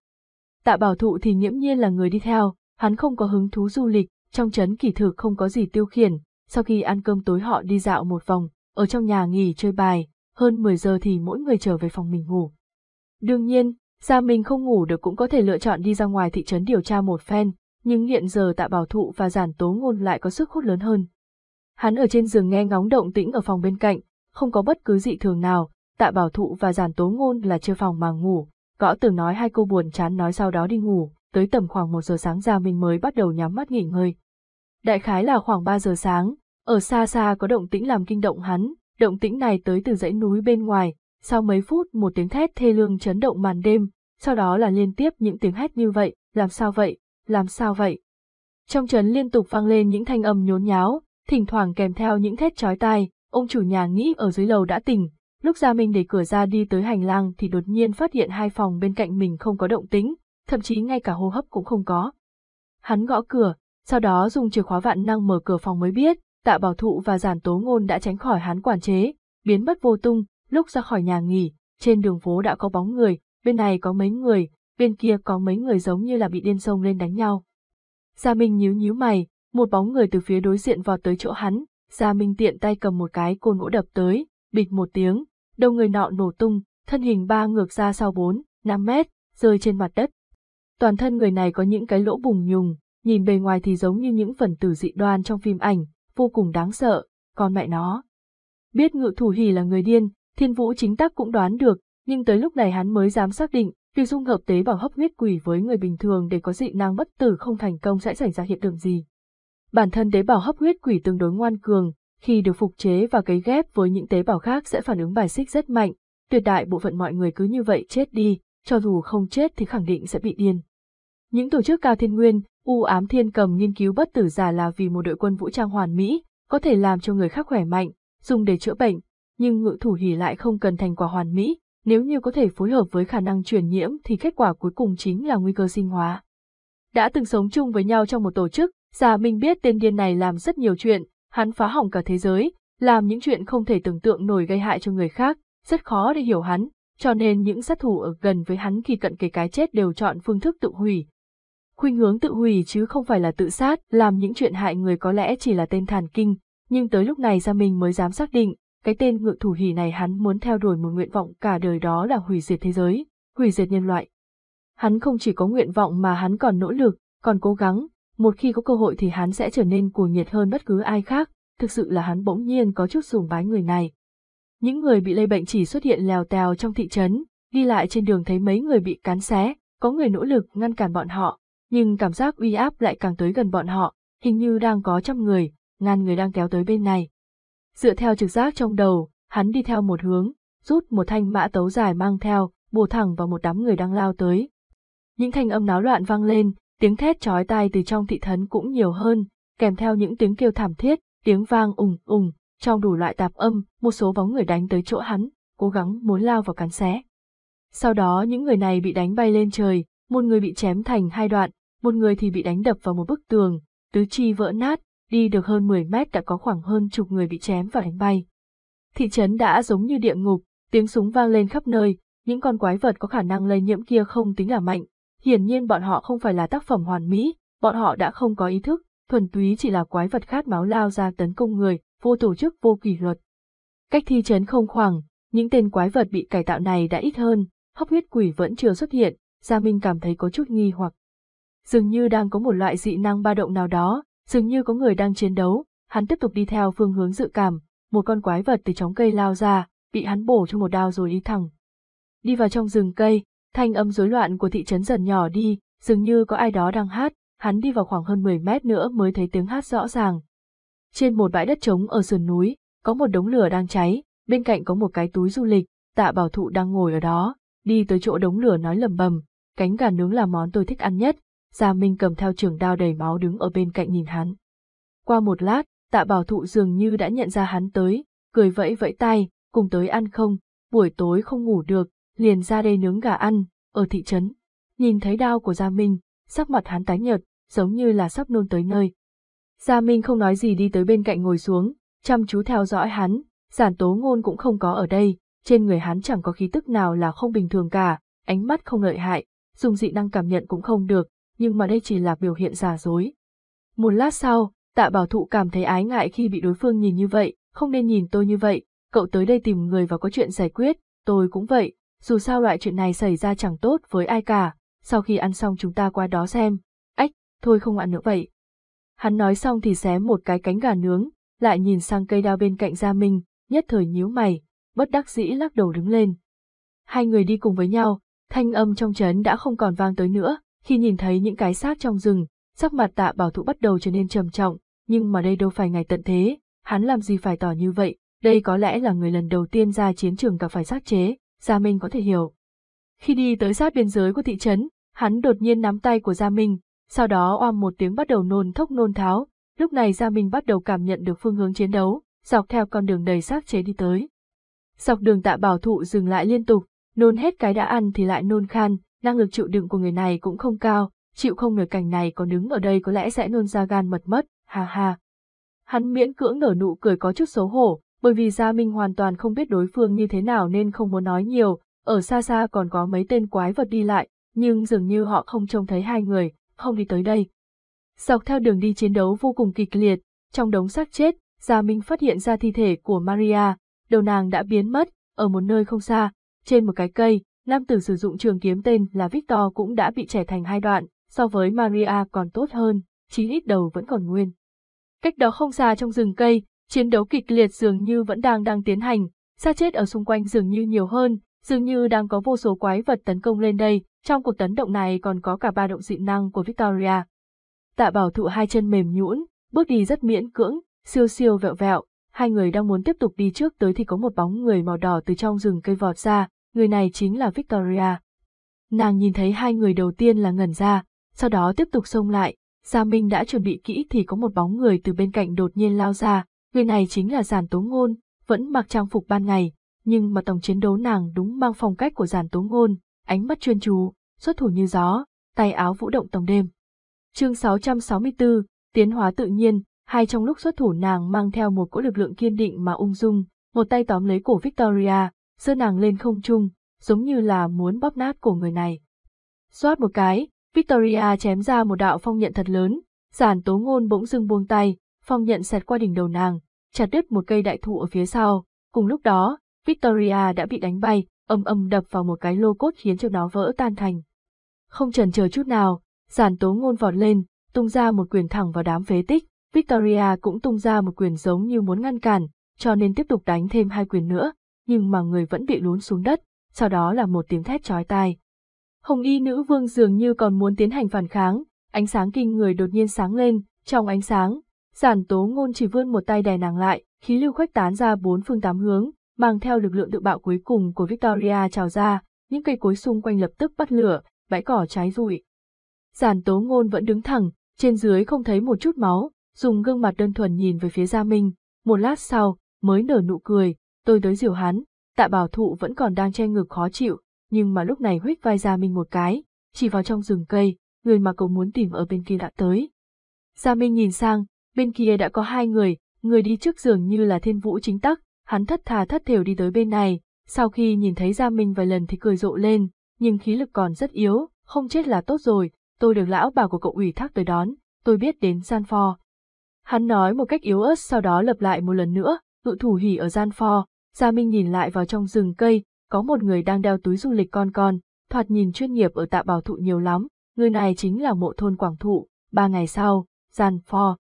Tạ bảo thụ thì nghiễm nhiên là người đi theo, hắn không có hứng thú du lịch, trong trấn kỳ thực không có gì tiêu khiển, sau khi ăn cơm tối họ đi dạo một vòng, ở trong nhà nghỉ chơi bài, hơn 10 giờ thì mỗi người trở về phòng mình ngủ. Đương nhiên, Gia Minh không ngủ được cũng có thể lựa chọn đi ra ngoài thị trấn điều tra một phen, nhưng hiện giờ tạ bảo thụ và giản tố ngôn lại có sức hút lớn hơn. Hắn ở trên giường nghe ngóng động tĩnh ở phòng bên cạnh, không có bất cứ dị thường nào, tạ bảo thụ và giản tố ngôn là chưa phòng mà ngủ, gõ từng nói hai cô buồn chán nói sau đó đi ngủ, tới tầm khoảng một giờ sáng ra mình mới bắt đầu nhắm mắt nghỉ ngơi. Đại khái là khoảng 3 giờ sáng, ở xa xa có động tĩnh làm kinh động hắn, động tĩnh này tới từ dãy núi bên ngoài, sau mấy phút một tiếng thét thê lương chấn động màn đêm, sau đó là liên tiếp những tiếng hét như vậy, làm sao vậy, làm sao vậy. Trong trấn liên tục vang lên những thanh âm nhốn nháo, thỉnh thoảng kèm theo những thét chói tai, ông chủ nhà nghĩ ở dưới lầu đã tỉnh, lúc Gia Minh để cửa ra đi tới hành lang thì đột nhiên phát hiện hai phòng bên cạnh mình không có động tĩnh, thậm chí ngay cả hô hấp cũng không có. Hắn gõ cửa, sau đó dùng chìa khóa vạn năng mở cửa phòng mới biết, tạ bảo thụ và giản tố ngôn đã tránh khỏi hắn quản chế, biến mất vô tung, lúc ra khỏi nhà nghỉ, trên đường phố đã có bóng người, bên này có mấy người, bên kia có mấy người giống như là bị điên sông lên đánh nhau. Gia Minh nhíu nhíu mày, một bóng người từ phía đối diện vọt tới chỗ hắn, Gia Minh tiện tay cầm một cái côn gỗ đập tới, bịch một tiếng, đầu người nọ nổ tung, thân hình ba ngược ra sau 4, 5 mét, rơi trên mặt đất. Toàn thân người này có những cái lỗ bùng nhùng, nhìn bề ngoài thì giống như những phần tử dị đoan trong phim ảnh, vô cùng đáng sợ, còn mẹ nó. Biết ngự thủ hỉ là người điên, thiên vũ chính tắc cũng đoán được, nhưng tới lúc này hắn mới dám xác định, việc dung hợp tế bào hấp huyết quỷ với người bình thường để có dị năng bất tử không thành công sẽ xảy ra hiện tượng gì. Bản thân tế bào hấp huyết quỷ tương đối ngoan cường, khi được phục chế và cấy ghép với những tế bào khác sẽ phản ứng bài xích rất mạnh, tuyệt đại bộ phận mọi người cứ như vậy chết đi, cho dù không chết thì khẳng định sẽ bị điên. Những tổ chức cao thiên nguyên, u ám thiên cầm nghiên cứu bất tử giả là vì một đội quân vũ trang hoàn mỹ, có thể làm cho người khác khỏe mạnh, dùng để chữa bệnh, nhưng ngự thủ hỉ lại không cần thành quả hoàn mỹ, nếu như có thể phối hợp với khả năng truyền nhiễm thì kết quả cuối cùng chính là nguy cơ sinh hóa. Đã từng sống chung với nhau trong một tổ chức, Già Minh biết tên điên này làm rất nhiều chuyện, hắn phá hỏng cả thế giới, làm những chuyện không thể tưởng tượng nổi gây hại cho người khác, rất khó để hiểu hắn, cho nên những sát thủ ở gần với hắn khi cận kề cái chết đều chọn phương thức tự hủy. Khuynh hướng tự hủy chứ không phải là tự sát, làm những chuyện hại người có lẽ chỉ là tên thản kinh, nhưng tới lúc này Gia Minh mới dám xác định, cái tên ngự thủ hỉ này hắn muốn theo đuổi một nguyện vọng cả đời đó là hủy diệt thế giới, hủy diệt nhân loại. Hắn không chỉ có nguyện vọng mà hắn còn nỗ lực, còn cố gắng, một khi có cơ hội thì hắn sẽ trở nên cuồng nhiệt hơn bất cứ ai khác, thực sự là hắn bỗng nhiên có chút sùng bái người này. Những người bị lây bệnh chỉ xuất hiện lèo tèo trong thị trấn, đi lại trên đường thấy mấy người bị cắn xé, có người nỗ lực ngăn cản bọn họ, nhưng cảm giác uy áp lại càng tới gần bọn họ, hình như đang có trăm người, ngàn người đang kéo tới bên này. Dựa theo trực giác trong đầu, hắn đi theo một hướng, rút một thanh mã tấu dài mang theo, bổ thẳng vào một đám người đang lao tới. Những thanh âm náo loạn vang lên, tiếng thét chói tai từ trong thị trấn cũng nhiều hơn, kèm theo những tiếng kêu thảm thiết, tiếng vang ùng ùng, trong đủ loại tạp âm, một số bóng người đánh tới chỗ hắn, cố gắng muốn lao vào cắn xé. Sau đó những người này bị đánh bay lên trời, một người bị chém thành hai đoạn, một người thì bị đánh đập vào một bức tường, tứ chi vỡ nát, đi được hơn 10 mét đã có khoảng hơn chục người bị chém và đánh bay. Thị trấn đã giống như địa ngục, tiếng súng vang lên khắp nơi, những con quái vật có khả năng lây nhiễm kia không tính là mạnh, hiển nhiên bọn họ không phải là tác phẩm hoàn mỹ, bọn họ đã không có ý thức, thuần túy chỉ là quái vật khát máu lao ra tấn công người, vô tổ chức vô kỷ luật. Cách thi chấn không khoảng, những tên quái vật bị cải tạo này đã ít hơn, hấp huyết quỷ vẫn chưa xuất hiện, Gia Minh cảm thấy có chút nghi hoặc. Dường như đang có một loại dị năng ba động nào đó, dường như có người đang chiến đấu, hắn tiếp tục đi theo phương hướng dự cảm, một con quái vật từ chóng cây lao ra, bị hắn bổ cho một đao rồi đi thẳng. Đi vào trong rừng cây, thanh âm rối loạn của thị trấn dần nhỏ đi, dường như có ai đó đang hát, hắn đi vào khoảng hơn 10 mét nữa mới thấy tiếng hát rõ ràng. Trên một bãi đất trống ở sườn núi, có một đống lửa đang cháy, bên cạnh có một cái túi du lịch, tạ bảo thụ đang ngồi ở đó, đi tới chỗ đống lửa nói lầm bầm, cánh gà nướng là món tôi thích ăn nhất, Gia Minh cầm theo trường đao đầy máu đứng ở bên cạnh nhìn hắn. Qua một lát, tạ bảo thụ dường như đã nhận ra hắn tới, cười vẫy vẫy tay, cùng tới ăn không, buổi tối không ngủ được, liền ra đây nướng gà ăn, ở thị trấn. Nhìn thấy đao của Gia Minh, sắc mặt hắn tái nhợt, giống như là sắp nôn tới nơi. Gia Minh không nói gì đi tới bên cạnh ngồi xuống, chăm chú theo dõi hắn, giản tố ngôn cũng không có ở đây, trên người hắn chẳng có khí tức nào là không bình thường cả, ánh mắt không lợi hại, dùng dị năng cảm nhận cũng không được, nhưng mà đây chỉ là biểu hiện giả dối. Một lát sau, tạ bảo thụ cảm thấy ái ngại khi bị đối phương nhìn như vậy, không nên nhìn tôi như vậy, cậu tới đây tìm người và có chuyện giải quyết, tôi cũng vậy, dù sao loại chuyện này xảy ra chẳng tốt với ai cả, sau khi ăn xong chúng ta qua đó xem, ách, thôi không ăn nữa vậy. Hắn nói xong thì xé một cái cánh gà nướng, lại nhìn sang cây đao bên cạnh Gia Minh, nhất thời nhíu mày, bất đắc dĩ lắc đầu đứng lên. Hai người đi cùng với nhau, thanh âm trong trấn đã không còn vang tới nữa, khi nhìn thấy những cái xác trong rừng, sắc mặt tạ bảo thủ bắt đầu trở nên trầm trọng, nhưng mà đây đâu phải ngày tận thế, hắn làm gì phải tỏ như vậy, đây có lẽ là người lần đầu tiên ra chiến trường gặp phải sát chế, Gia Minh có thể hiểu. Khi đi tới sát biên giới của thị trấn, hắn đột nhiên nắm tay của Gia Minh, sau đó oam một tiếng bắt đầu nôn thốc nôn tháo, lúc này Gia Minh bắt đầu cảm nhận được phương hướng chiến đấu, dọc theo con đường đầy xác chế đi tới. Dọc đường tạ bảo thụ dừng lại liên tục, nôn hết cái đã ăn thì lại nôn khan, năng lực chịu đựng của người này cũng không cao, chịu không nổi cảnh này còn đứng ở đây có lẽ sẽ nôn ra gan mật mất, ha ha. Hắn miễn cưỡng nở nụ cười có chút xấu hổ, bởi vì Gia Minh hoàn toàn không biết đối phương như thế nào nên không muốn nói nhiều, ở xa xa còn có mấy tên quái vật đi lại, nhưng dường như họ không trông thấy hai người, không đi tới đây. Dọc theo đường đi chiến đấu vô cùng kịch liệt, trong đống xác chết, Gia Minh phát hiện ra thi thể của Maria, đầu nàng đã biến mất, ở một nơi không xa, trên một cái cây, nam tử sử dụng trường kiếm tên là Victor cũng đã bị trẻ thành hai đoạn, so với Maria còn tốt hơn, chí ít đầu vẫn còn nguyên. Cách đó không xa trong rừng cây, chiến đấu kịch liệt dường như vẫn đang đang tiến hành, xa chết ở xung quanh dường như nhiều hơn, dường như đang có vô số quái vật tấn công lên đây, trong cuộc tấn động này còn có cả ba động dị năng của Victoria. Tạ bảo thụ hai chân mềm nhũn, bước đi rất miễn cưỡng, siêu siêu vẹo vẹo, hai người đang muốn tiếp tục đi trước tới thì có một bóng người màu đỏ từ trong rừng cây vọt ra, người này chính là Victoria. Nàng nhìn thấy hai người đầu tiên là ngẩn ra, sau đó tiếp tục xông lại, Gia Minh đã chuẩn bị kỹ thì có một bóng người từ bên cạnh đột nhiên lao ra, người này chính là giản tố ngôn, vẫn mặc trang phục ban ngày, nhưng mà tổng chiến đấu nàng đúng mang phong cách của giản tố ngôn, ánh mắt chuyên chú, xuất thủ như gió, tay áo vũ động tổng đêm. Chương 664, tiến hóa tự nhiên, hai trong lúc xuất thủ nàng mang theo một cỗ lực lượng kiên định mà ung dung, một tay tóm lấy cổ Victoria, giơ nàng lên không trung, giống như là muốn bóp nát cổ người này. Xoát một cái, Victoria chém ra một đạo phong nhận thật lớn, giản tố ngôn bỗng dưng buông tay, phong nhận xẹt qua đỉnh đầu nàng, chặt đứt một cây đại thụ ở phía sau. Cùng lúc đó, Victoria đã bị đánh bay, âm âm đập vào một cái lô cốt khiến cho nó vỡ tan thành. Không chần chờ chút nào, giản tố ngôn vọt lên, tung ra một quyền thẳng vào đám phế tích, Victoria cũng tung ra một quyền giống như muốn ngăn cản, cho nên tiếp tục đánh thêm hai quyền nữa, nhưng mà người vẫn bị lún xuống đất, sau đó là một tiếng thét chói tai. Hồng y nữ vương dường như còn muốn tiến hành phản kháng, ánh sáng kinh người đột nhiên sáng lên, trong ánh sáng, giản tố ngôn chỉ vươn một tay đè nàng lại, khí lưu khuếch tán ra bốn phương tám hướng, mang theo lực lượng tự bạo cuối cùng của Victoria trào ra, những cây cối xung quanh lập tức bắt lửa, bãi cỏ cháy rụi. Giản tố ngôn vẫn đứng thẳng, trên dưới không thấy một chút máu, dùng gương mặt đơn thuần nhìn về phía Gia Minh, một lát sau, mới nở nụ cười, tôi tới diều hắn, tạ bảo thụ vẫn còn đang che ngực khó chịu, nhưng mà lúc này huyết vai Gia Minh một cái, chỉ vào trong rừng cây, người mà cậu muốn tìm ở bên kia đã tới. Gia Minh nhìn sang, bên kia đã có hai người, người đi trước giường như là thiên vũ chính tắc, hắn thất thà thất thểu đi tới bên này, sau khi nhìn thấy Gia Minh vài lần thì cười rộ lên, nhưng khí lực còn rất yếu, không chết là tốt rồi, tôi được lão bà của cậu ủy thác tới đón, tôi biết đến gian phò. Hắn nói một cách yếu ớt sau đó lặp lại một lần nữa, tự thủ hỉ ở gian phò. Gia Minh nhìn lại vào trong rừng cây, có một người đang đeo túi du lịch con con, thoạt nhìn chuyên nghiệp ở tạ bảo thụ nhiều lắm, người này chính là mộ thôn Quảng Thụ, ba ngày sau, gian phò.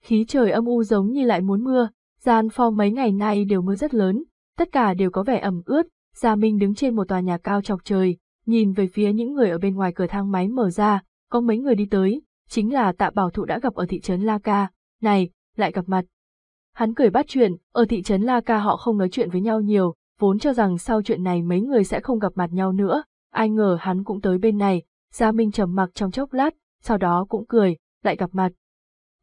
Khí trời âm u giống như lại muốn mưa, gian phong mấy ngày nay đều mưa rất lớn, tất cả đều có vẻ ẩm ướt, Gia Minh đứng trên một tòa nhà cao chọc trời, nhìn về phía những người ở bên ngoài cửa thang máy mở ra, có mấy người đi tới, chính là tạ bảo thụ đã gặp ở thị trấn La Ca, này, lại gặp mặt. Hắn cười bắt chuyện, ở thị trấn La Ca họ không nói chuyện với nhau nhiều, vốn cho rằng sau chuyện này mấy người sẽ không gặp mặt nhau nữa, ai ngờ hắn cũng tới bên này, Gia Minh trầm mặc trong chốc lát, sau đó cũng cười, lại gặp mặt.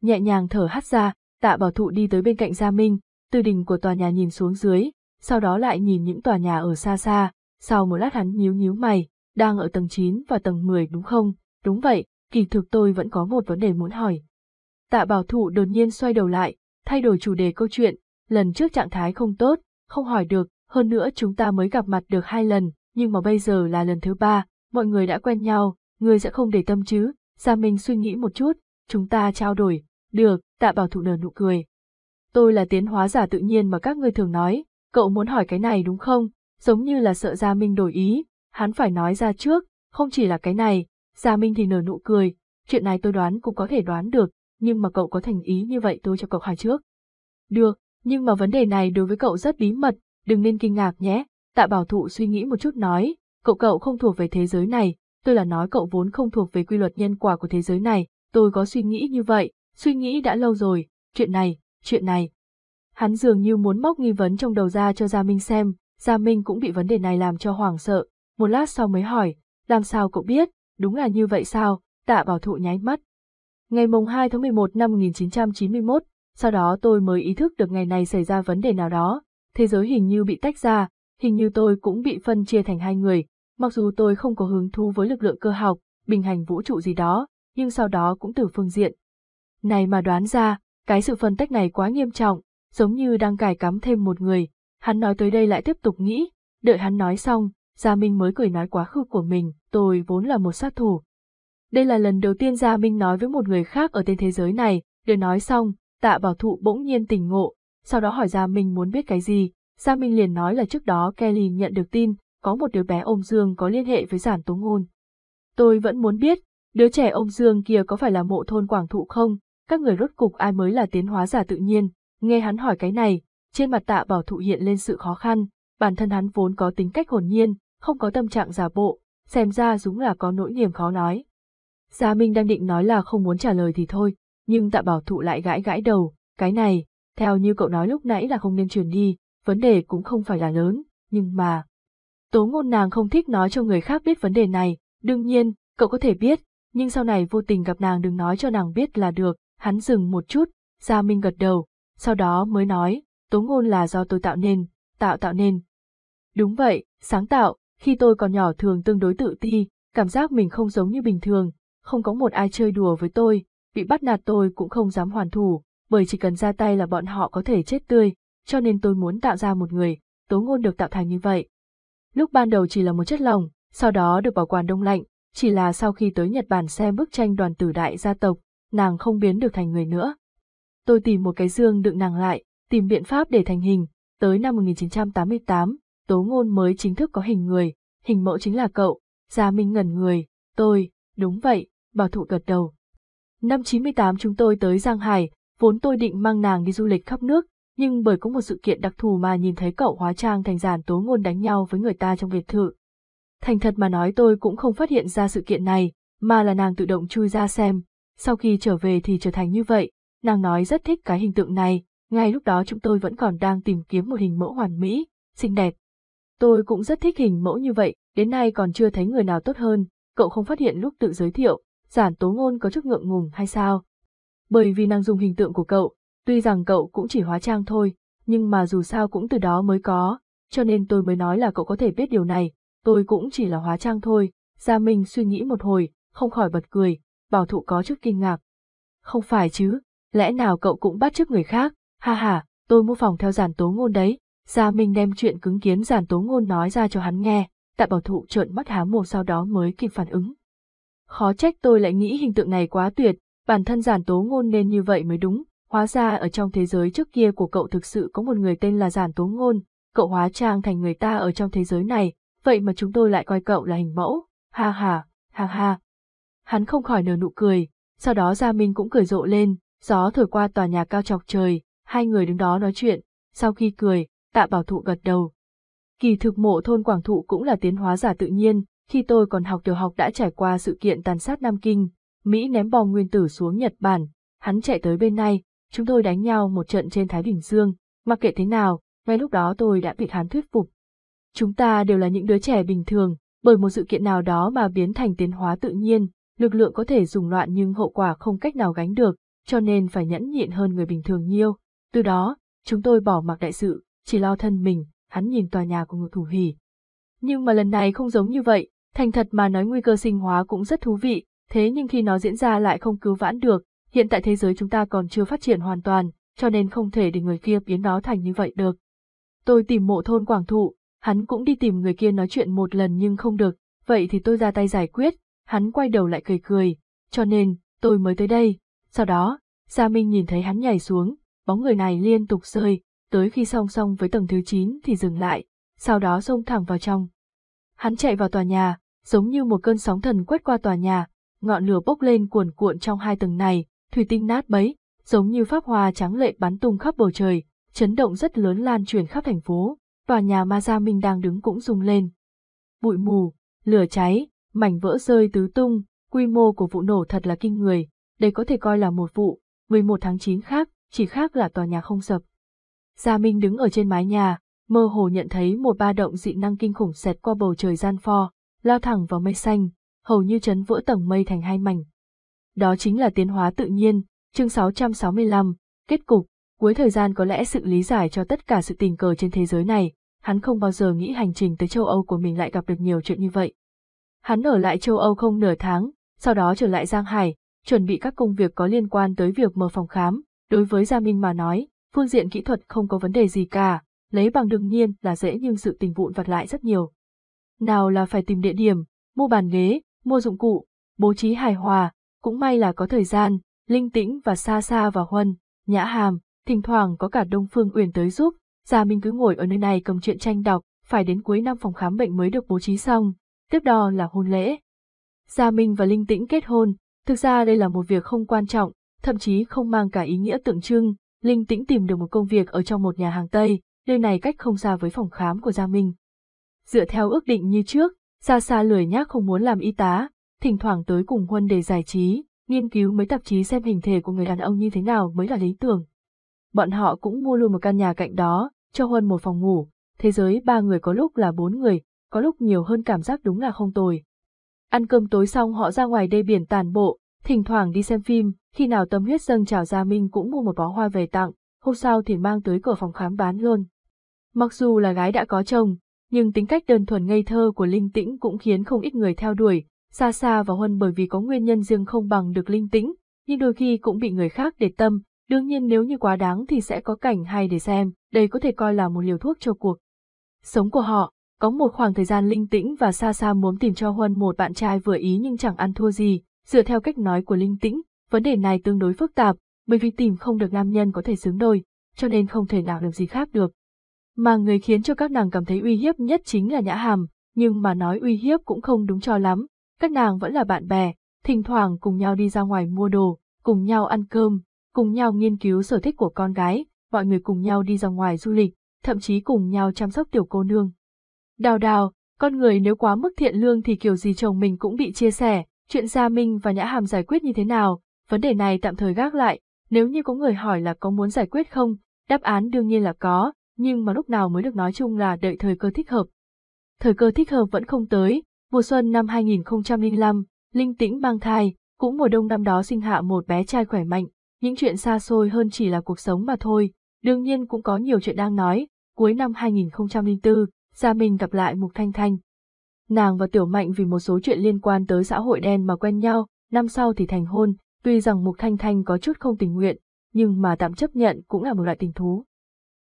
Nhẹ nhàng thở hắt ra, tạ bảo thụ đi tới bên cạnh Gia Minh, từ đỉnh của tòa nhà nhìn xuống dưới, sau đó lại nhìn những tòa nhà ở xa xa, sau một lát hắn nhíu nhíu mày, đang ở tầng 9 và tầng 10 đúng không? Đúng vậy, kỳ thực tôi vẫn có một vấn đề muốn hỏi. Tạ bảo thụ đột nhiên xoay đầu lại, thay đổi chủ đề câu chuyện, lần trước trạng thái không tốt, không hỏi được, hơn nữa chúng ta mới gặp mặt được hai lần, nhưng mà bây giờ là lần thứ ba, mọi người đã quen nhau, người sẽ không để tâm chứ, Gia Minh suy nghĩ một chút, chúng ta trao đổi, được, tạ bảo thụ nở nụ cười. Tôi là tiến hóa giả tự nhiên mà các ngươi thường nói, cậu muốn hỏi cái này đúng không, giống như là sợ Gia Minh đổi ý, hắn phải nói ra trước, không chỉ là cái này, Gia Minh thì nở nụ cười, chuyện này tôi đoán cũng có thể đoán được, nhưng mà cậu có thành ý như vậy tôi cho cậu hỏi trước. Được, nhưng mà vấn đề này đối với cậu rất bí mật, đừng nên kinh ngạc nhé. Tạ bảo thụ suy nghĩ một chút nói, cậu cậu không thuộc về thế giới này, tôi là nói cậu vốn không thuộc về quy luật nhân quả của thế giới này, tôi có suy nghĩ như vậy, suy nghĩ đã lâu rồi, chuyện này, chuyện này. Hắn dường như muốn móc nghi vấn trong đầu ra cho Gia Minh xem, Gia Minh cũng bị vấn đề này làm cho hoảng sợ, một lát sau mới hỏi, làm sao cậu biết, đúng là như vậy sao, tạ bảo thụ nháy mắt. Ngày mùng 2 tháng 11 năm 1991, sau đó tôi mới ý thức được ngày này xảy ra vấn đề nào đó, thế giới hình như bị tách ra, hình như tôi cũng bị phân chia thành hai người, mặc dù tôi không có hứng thú với lực lượng cơ học, bình hành vũ trụ gì đó, nhưng sau đó cũng từ phương diện. Này mà đoán ra, cái sự phân tách này quá nghiêm trọng, giống như đang cài cắm thêm một người, hắn nói tới đây lại tiếp tục nghĩ, đợi hắn nói xong, Gia Minh mới cười nói quá khứ của mình, tôi vốn là một sát thủ. Đây là lần đầu tiên Gia Minh nói với một người khác ở trên thế giới này, để nói xong, tạ bảo thụ bỗng nhiên tỉnh ngộ, sau đó hỏi Gia Minh muốn biết cái gì, Gia Minh liền nói là trước đó Kelly nhận được tin, có một đứa bé ôm Dương có liên hệ với giản tố ngôn. Tôi vẫn muốn biết, đứa trẻ ông Dương kia có phải là mộ thôn quảng thụ không, các người rốt cục ai mới là tiến hóa giả tự nhiên, nghe hắn hỏi cái này, trên mặt tạ bảo thụ hiện lên sự khó khăn, bản thân hắn vốn có tính cách hồn nhiên, không có tâm trạng giả bộ, xem ra đúng là có nỗi niềm khó nói. Gia Minh đang định nói là không muốn trả lời thì thôi, nhưng tạ bảo thụ lại gãi gãi đầu, cái này, theo như cậu nói lúc nãy là không nên truyền đi, vấn đề cũng không phải là lớn, nhưng mà... Tố ngôn nàng không thích nói cho người khác biết vấn đề này, đương nhiên, cậu có thể biết, nhưng sau này vô tình gặp nàng đừng nói cho nàng biết là được, hắn dừng một chút, Gia Minh gật đầu, sau đó mới nói, tố ngôn là do tôi tạo nên, tạo tạo nên. Đúng vậy, sáng tạo, khi tôi còn nhỏ thường tương đối tự ti, cảm giác mình không giống như bình thường, không có một ai chơi đùa với tôi, bị bắt nạt tôi cũng không dám hoàn thủ, bởi chỉ cần ra tay là bọn họ có thể chết tươi, cho nên tôi muốn tạo ra một người, tố ngôn được tạo thành như vậy. Lúc ban đầu chỉ là một chất lỏng, sau đó được bảo quản đông lạnh, chỉ là sau khi tới Nhật Bản xem bức tranh đoàn tử đại gia tộc, nàng không biến được thành người nữa. Tôi tìm một cái dương đựng nàng lại, tìm biện pháp để thành hình, tới năm 1988, tố ngôn mới chính thức có hình người, hình mẫu chính là cậu, Gia Minh ngẩn người, tôi, đúng vậy, bảo thụ gật đầu. Năm 98 chúng tôi tới Giang Hải, vốn tôi định mang nàng đi du lịch khắp nước, nhưng bởi có một sự kiện đặc thù mà nhìn thấy cậu hóa trang thành giàn tố ngôn đánh nhau với người ta trong biệt thự. Thành thật mà nói tôi cũng không phát hiện ra sự kiện này, mà là nàng tự động chui ra xem, sau khi trở về thì trở thành như vậy, nàng nói rất thích cái hình tượng này, ngay lúc đó chúng tôi vẫn còn đang tìm kiếm một hình mẫu hoàn mỹ, xinh đẹp. Tôi cũng rất thích hình mẫu như vậy, đến nay còn chưa thấy người nào tốt hơn, cậu không phát hiện lúc tự giới thiệu, giản tố ngôn có chút ngượng ngùng hay sao? Bởi vì nàng dùng hình tượng của cậu, tuy rằng cậu cũng chỉ hóa trang thôi, nhưng mà dù sao cũng từ đó mới có, cho nên tôi mới nói là cậu có thể biết điều này, tôi cũng chỉ là hóa trang thôi. Gia Minh suy nghĩ một hồi, không khỏi bật cười, bảo thụ có chút kinh ngạc. Không phải chứ, lẽ nào cậu cũng bắt chước người khác, ha ha, tôi mua phòng theo giản tố ngôn đấy. Gia Minh đem chuyện cứng kiến giản tố ngôn nói ra cho hắn nghe, tại bảo thụ trợn mắt há mồm sau đó mới kịp phản ứng. Khó trách tôi lại nghĩ hình tượng này quá tuyệt, bản thân giản tố ngôn nên như vậy mới đúng, hóa ra ở trong thế giới trước kia của cậu thực sự có một người tên là giản tố ngôn, cậu hóa trang thành người ta ở trong thế giới này, vậy mà chúng tôi lại coi cậu là hình mẫu, ha ha, ha ha. Hắn không khỏi nở nụ cười, sau đó Gia Minh cũng cười rộ lên, gió thổi qua tòa nhà cao chọc trời, hai người đứng đó nói chuyện, sau khi cười, tạ bảo thụ gật đầu. Kỳ thực mộ thôn Quảng Thụ cũng là tiến hóa giả tự nhiên, khi tôi còn học tiểu học đã trải qua sự kiện tàn sát Nam Kinh, Mỹ ném bom nguyên tử xuống Nhật Bản, hắn chạy tới bên này, chúng tôi đánh nhau một trận trên Thái Bình Dương, mặc kệ thế nào, ngay lúc đó tôi đã bị hắn thuyết phục. Chúng ta đều là những đứa trẻ bình thường, bởi một sự kiện nào đó mà biến thành tiến hóa tự nhiên, lực lượng có thể dùng loạn nhưng hậu quả không cách nào gánh được, cho nên phải nhẫn nhịn hơn người bình thường nhiều. Từ đó, chúng tôi bỏ mặc đại sự, chỉ lo thân mình, hắn nhìn tòa nhà của ngự thủ hỉ. Nhưng mà lần này không giống như vậy, thành thật mà nói nguy cơ sinh hóa cũng rất thú vị, thế nhưng khi nó diễn ra lại không cứu vãn được, hiện tại thế giới chúng ta còn chưa phát triển hoàn toàn, cho nên không thể để người kia biến nó thành như vậy được. Tôi tìm mộ thôn quảng thụ, hắn cũng đi tìm người kia nói chuyện một lần nhưng không được, vậy thì tôi ra tay giải quyết, hắn quay đầu lại cười cười, cho nên, tôi mới tới đây. Sau đó, Gia Minh nhìn thấy hắn nhảy xuống, bóng người này liên tục rơi, tới khi song song với tầng thứ 9 thì dừng lại, sau đó xông thẳng vào trong. Hắn chạy vào tòa nhà, giống như một cơn sóng thần quét qua tòa nhà, ngọn lửa bốc lên cuồn cuộn trong hai tầng này, thủy tinh nát bấy, giống như pháp hoa trắng lệ bắn tung khắp bầu trời, chấn động rất lớn lan truyền khắp thành phố, tòa nhà ma gia minh đang đứng cũng rung lên. Bụi mù, lửa cháy, mảnh vỡ rơi tứ tung, quy mô của vụ nổ thật là kinh người, đây có thể coi là một vụ, 11 tháng 9 khác, chỉ khác là tòa nhà không sập. Gia Minh đứng ở trên mái nhà, mơ hồ nhận thấy một ba động dị năng kinh khủng xẹt qua bầu trời gian pho, lao thẳng vào mây xanh, hầu như chấn vỡ tầng mây thành hai mảnh. Đó chính là tiến hóa tự nhiên, chương 665, kết cục, cuối thời gian có lẽ sự lý giải cho tất cả sự tình cờ trên thế giới này, hắn không bao giờ nghĩ hành trình tới châu Âu của mình lại gặp được nhiều chuyện như vậy. Hắn ở lại châu Âu không nửa tháng, sau đó trở lại Giang Hải, chuẩn bị các công việc có liên quan tới việc mở phòng khám. Đối với Gia Minh mà nói, phương diện kỹ thuật không có vấn đề gì cả, lấy bằng đương nhiên là dễ nhưng sự tình vụn vặt lại rất nhiều. Nào là phải tìm địa điểm, mua bàn ghế, mua dụng cụ, bố trí hài hòa, cũng may là có thời gian, linh tĩnh và xa xa và huân, nhã hàm, thỉnh thoảng có cả Đông Phương Uyển tới giúp, Gia Minh cứ ngồi ở nơi này cầm chuyện tranh đọc, phải đến cuối năm phòng khám bệnh mới được bố trí xong, tiếp đó là hôn lễ. Gia Minh và Linh Tĩnh kết hôn, thực ra đây là một việc không quan trọng, thậm chí không mang cả ý nghĩa tượng trưng, Linh Tĩnh tìm được một công việc ở trong một nhà hàng Tây, nơi này cách không xa với phòng khám của Gia Minh. Dựa theo ước định như trước, Gia Sa lười nhác không muốn làm y tá, thỉnh thoảng tới cùng Huân để giải trí, nghiên cứu mấy tạp chí xem hình thể của người đàn ông như thế nào mới là lý tưởng. Bọn họ cũng mua luôn một căn nhà cạnh đó, cho Huân một phòng ngủ, thế giới ba người có lúc là bốn người, có lúc nhiều hơn cảm giác đúng là không tồi. Ăn cơm tối xong họ ra ngoài đê biển tàn bộ, thỉnh thoảng đi xem phim, khi nào tâm huyết dâng trào Gia Minh cũng mua một bó hoa về tặng, hôm sau thì mang tới cửa phòng khám bán luôn. Mặc dù là gái đã có chồng, nhưng tính cách đơn thuần ngây thơ của Linh Tĩnh cũng khiến không ít người theo đuổi, xa xa và Huân bởi vì có nguyên nhân riêng không bằng được Linh Tĩnh, nhưng đôi khi cũng bị người khác để tâm, đương nhiên nếu như quá đáng thì sẽ có cảnh hay để xem, đây có thể coi là một liều thuốc cho cuộc. Sống của họ, có một khoảng thời gian linh tĩnh và xa xa muốn tìm cho Huân một bạn trai vừa ý nhưng chẳng ăn thua gì, dựa theo cách nói của linh tĩnh, vấn đề này tương đối phức tạp, bởi vì tìm không được nam nhân có thể xứng đôi, cho nên không thể nào làm gì khác được. Mà người khiến cho các nàng cảm thấy uy hiếp nhất chính là Nhã Hàm, nhưng mà nói uy hiếp cũng không đúng cho lắm, các nàng vẫn là bạn bè, thỉnh thoảng cùng nhau đi ra ngoài mua đồ, cùng nhau ăn cơm, cùng nhau nghiên cứu sở thích của con gái, mọi người cùng nhau đi ra ngoài du lịch, thậm chí cùng nhau chăm sóc tiểu cô nương. Đào đào, con người nếu quá mức thiện lương thì kiểu gì chồng mình cũng bị chia sẻ, chuyện Gia Minh và Nhã Hàm giải quyết như thế nào, vấn đề này tạm thời gác lại, nếu như có người hỏi là có muốn giải quyết không, đáp án đương nhiên là có, nhưng mà lúc nào mới được nói chung là đợi thời cơ thích hợp. Thời cơ thích hợp vẫn không tới, mùa xuân năm 2005, Linh Tĩnh mang thai, cũng mùa đông năm đó sinh hạ một bé trai khỏe mạnh, những chuyện xa xôi hơn chỉ là cuộc sống mà thôi, đương nhiên cũng có nhiều chuyện đang nói, cuối năm 2004, Gia Minh gặp lại Mục Thanh Thanh. Nàng và Tiểu Mạnh vì một số chuyện liên quan tới xã hội đen mà quen nhau, năm sau thì thành hôn, tuy rằng Mục Thanh Thanh có chút không tình nguyện, nhưng mà tạm chấp nhận cũng là một loại tình thú.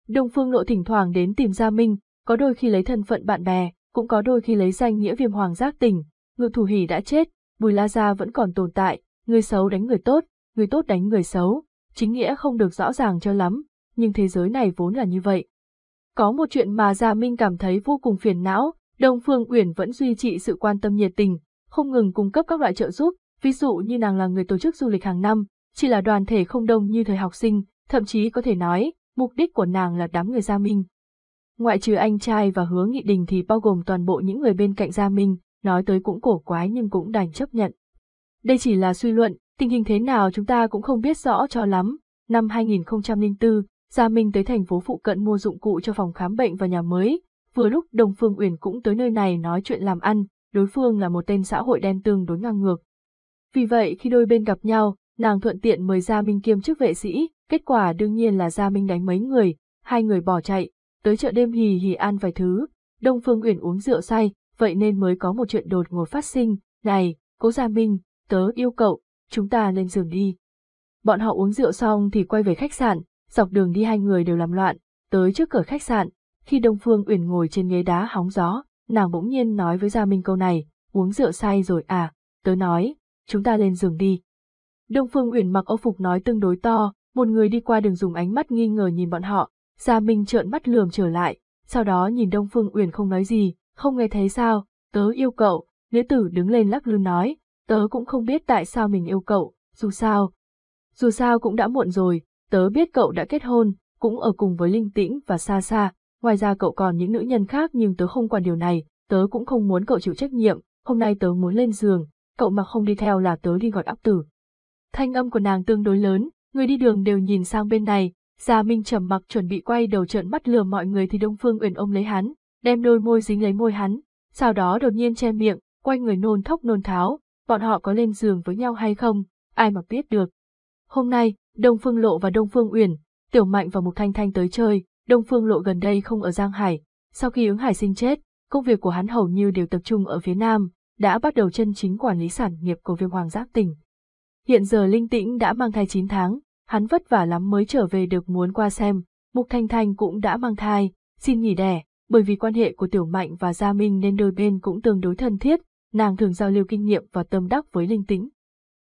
Đông Phương Lộ thỉnh thoảng đến tìm Gia Minh, có đôi khi lấy thân phận bạn bè, cũng có đôi khi lấy danh nghĩa viêm hoàng giác tỉnh, ngự thủ hỉ đã chết, Bùi La Gia vẫn còn tồn tại, người xấu đánh người tốt, người tốt đánh người xấu, chính nghĩa không được rõ ràng cho lắm, nhưng thế giới này vốn là như vậy. Có một chuyện mà Gia Minh cảm thấy vô cùng phiền não, Đông Phương Uyển vẫn duy trì sự quan tâm nhiệt tình, không ngừng cung cấp các loại trợ giúp, ví dụ như nàng là người tổ chức du lịch hàng năm, chỉ là đoàn thể không đông như thời học sinh, thậm chí có thể nói, mục đích của nàng là đám người Gia Minh. Ngoại trừ anh trai và hứa nghị đình thì bao gồm toàn bộ những người bên cạnh Gia Minh, nói tới cũng cổ quái nhưng cũng đành chấp nhận. Đây chỉ là suy luận, tình hình thế nào chúng ta cũng không biết rõ cho lắm. Năm 2004, Gia Minh tới thành phố phụ cận mua dụng cụ cho phòng khám bệnh và nhà mới, vừa lúc Đồng Phương Uyển cũng tới nơi này nói chuyện làm ăn, đối phương là một tên xã hội đen tương đối ngang ngược. Vì vậy khi đôi bên gặp nhau, nàng thuận tiện mời Gia Minh kiêm chức vệ sĩ, kết quả đương nhiên là Gia Minh đánh mấy người, hai người bỏ chạy, tới chợ đêm hì hì ăn vài thứ. Đông Phương Uyển uống rượu say, vậy nên mới có một chuyện đột ngột phát sinh. Này, cố Gia Minh, tớ yêu cậu, chúng ta lên giường đi. Bọn họ uống rượu xong thì quay về khách sạn, dọc đường đi hai người đều làm loạn, tới trước cửa khách sạn, khi Đông Phương Uyển ngồi trên ghế đá hóng gió, nàng bỗng nhiên nói với Gia Minh câu này, uống rượu say rồi à, tớ nói, chúng ta lên giường đi. Đông Phương Uyển mặc âu phục nói tương đối to, một người đi qua đường dùng ánh mắt nghi ngờ nhìn bọn họ, Gia Minh trợn mắt lườm trở lại, sau đó nhìn Đông Phương Uyển không nói gì, không nghe thấy sao, tớ yêu cậu, nữ tử đứng lên lắc lư nói, tớ cũng không biết tại sao mình yêu cậu, dù sao. Dù sao cũng đã muộn rồi, tớ biết cậu đã kết hôn, cũng ở cùng với Linh Tĩnh và Sa Sa, ngoài ra cậu còn những nữ nhân khác nhưng tớ không quản điều này, tớ cũng không muốn cậu chịu trách nhiệm, hôm nay tớ muốn lên giường, cậu mà không đi theo là tớ đi gọi áp tử. Thanh âm của nàng tương đối lớn, người đi đường đều nhìn sang bên này, Gia Minh trầm mặc chuẩn bị quay đầu trợn mắt lừa mọi người thì Đông Phương Uyển ôm lấy hắn, đem đôi môi dính lấy môi hắn, sau đó đột nhiên che miệng, quay người nôn thốc nôn tháo, bọn họ có lên giường với nhau hay không, ai mà biết được. Hôm nay, Đông Phương Lộ và Đông Phương Uyển, Tiểu Mạnh và Mục Thanh Thanh tới chơi, Đông Phương Lộ gần đây không ở Giang Hải, sau khi ứng hải sinh chết, công việc của hắn hầu như đều tập trung ở phía Nam, đã bắt đầu chân chính quản lý sản nghiệp của viêm hoàng giác tỉnh. Hiện giờ Linh Tĩnh đã mang thai 9 tháng, hắn vất vả lắm mới trở về được muốn qua xem, Mục Thanh Thanh cũng đã mang thai, xin nghỉ đẻ, bởi vì quan hệ của Tiểu Mạnh và Gia Minh nên đôi bên cũng tương đối thân thiết, nàng thường giao lưu kinh nghiệm và tâm đắc với Linh Tĩnh.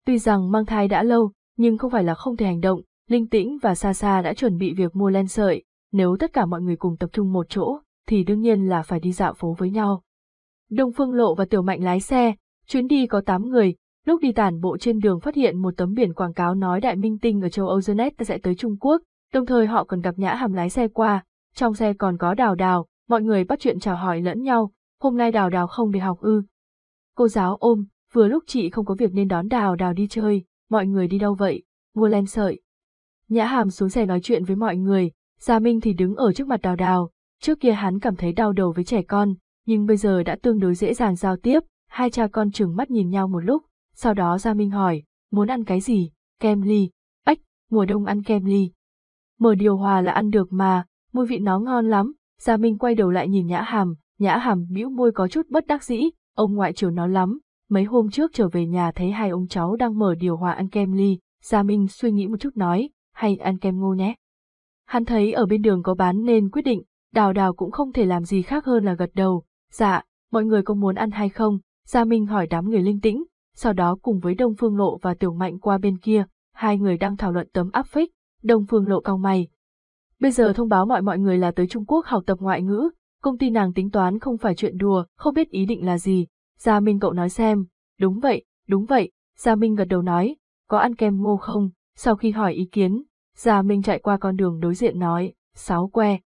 Tuy rằng mang thai đã lâu, nhưng không phải là không thể hành động, Linh Tĩnh và Sa Sa đã chuẩn bị việc mua len sợi, nếu tất cả mọi người cùng tập trung một chỗ, thì đương nhiên là phải đi dạo phố với nhau. Đông Phương Lộ và Tiểu Mạnh lái xe, chuyến đi có 8 người, lúc đi tản bộ trên đường phát hiện một tấm biển quảng cáo nói Đại Minh Tinh ở châu Âu Zenet sẽ tới Trung Quốc, đồng thời họ còn gặp Nhã Hàm lái xe qua, trong xe còn có Đào Đào, mọi người bắt chuyện chào hỏi lẫn nhau, hôm nay Đào Đào không đi học ư. Cô giáo ôm, vừa lúc chị không có việc nên đón Đào Đào đi chơi, mọi người đi đâu vậy, mua len sợi. Nhã Hàm xuống xe nói chuyện với mọi người, Gia Minh thì đứng ở trước mặt Đào Đào, trước kia hắn cảm thấy đau đầu với trẻ con, nhưng bây giờ đã tương đối dễ dàng giao tiếp, hai cha con trừng mắt nhìn nhau một lúc, sau đó Gia Minh hỏi, muốn ăn cái gì, kem ly, ếch, mùa đông ăn kem ly. Mở điều hòa là ăn được mà, mùi vị nó ngon lắm, Gia Minh quay đầu lại nhìn Nhã Hàm, Nhã Hàm bĩu môi có chút bất đắc dĩ, ông ngoại chiều nó lắm, mấy hôm trước trở về nhà thấy hai ông cháu đang mở điều hòa ăn kem ly, Gia Minh suy nghĩ một chút nói, hay ăn kem ngô nhé. Hắn thấy ở bên đường có bán nên quyết định, đào đào cũng không thể làm gì khác hơn là gật đầu, dạ, mọi người có muốn ăn hay không, Gia Minh hỏi đám người linh tĩnh, sau đó cùng với Đông Phương Lộ và Tiểu Mạnh qua bên kia, hai người đang thảo luận tấm áp phích, Đông Phương Lộ cau mày. Bây giờ thông báo mọi mọi người là tới Trung Quốc học tập ngoại ngữ, công ty nàng tính toán không phải chuyện đùa, không biết ý định là gì, Gia Minh cậu nói xem, đúng vậy, đúng vậy, Gia Minh gật đầu nói, có ăn kem ngô không, sau khi hỏi ý kiến, Gia Minh chạy qua con đường đối diện nói, sáu que.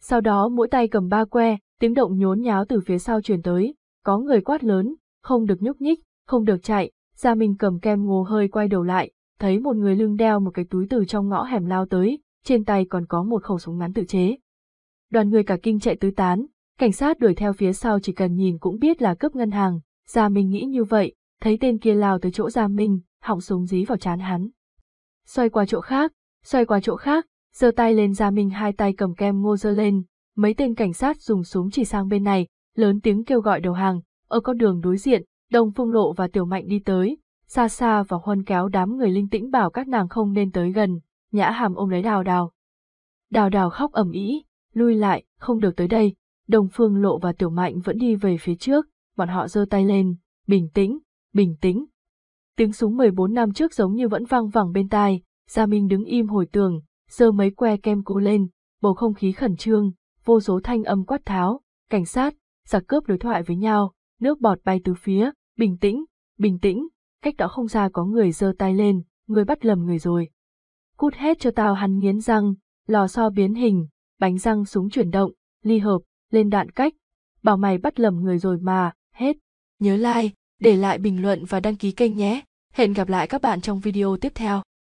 Sau đó mỗi tay cầm ba que, tiếng động nhốn nháo từ phía sau truyền tới, có người quát lớn, không được nhúc nhích, không được chạy, Gia Minh cầm kem ngô hơi quay đầu lại, thấy một người lưng đeo một cái túi từ trong ngõ hẻm lao tới, trên tay còn có một khẩu súng ngắn tự chế. Đoàn người cả kinh chạy tứ tán, cảnh sát đuổi theo phía sau chỉ cần nhìn cũng biết là cướp ngân hàng, Gia Minh nghĩ như vậy, thấy tên kia lao tới chỗ Gia Minh, họng súng dí vào chán hắn. Xoay qua chỗ khác, xoay qua chỗ khác, giơ tay lên Gia Minh hai tay cầm kem ngô giơ lên, mấy tên cảnh sát dùng súng chỉ sang bên này, lớn tiếng kêu gọi đầu hàng, ở con đường đối diện, Đông Phương Lộ và Tiểu Mạnh đi tới, xa xa và huân kéo đám người linh tĩnh bảo các nàng không nên tới gần, nhã hàm ôm lấy đào đào. Đào đào khóc ầm ĩ, lui lại, không được tới đây, đồng Phương Lộ và Tiểu Mạnh vẫn đi về phía trước, bọn họ giơ tay lên, bình tĩnh, bình tĩnh. Tiếng súng 14 năm trước giống như vẫn vang vẳng bên tai, Gia Minh đứng im hồi tường, giơ mấy que kem cố lên, bầu không khí khẩn trương, vô số thanh âm quát tháo, cảnh sát, giặc cướp đối thoại với nhau, nước bọt bay từ phía, bình tĩnh, bình tĩnh, cách đó không xa có người giơ tay lên, người bắt lầm người rồi. Cút hết cho tao hắn nghiến răng, lò xo biến hình, bánh răng súng chuyển động, ly hợp, lên đạn cách, bảo mày bắt lầm người rồi mà, hết. Nhớ like, để lại bình luận và đăng ký kênh nhé. Hẹn gặp lại các bạn trong video tiếp theo.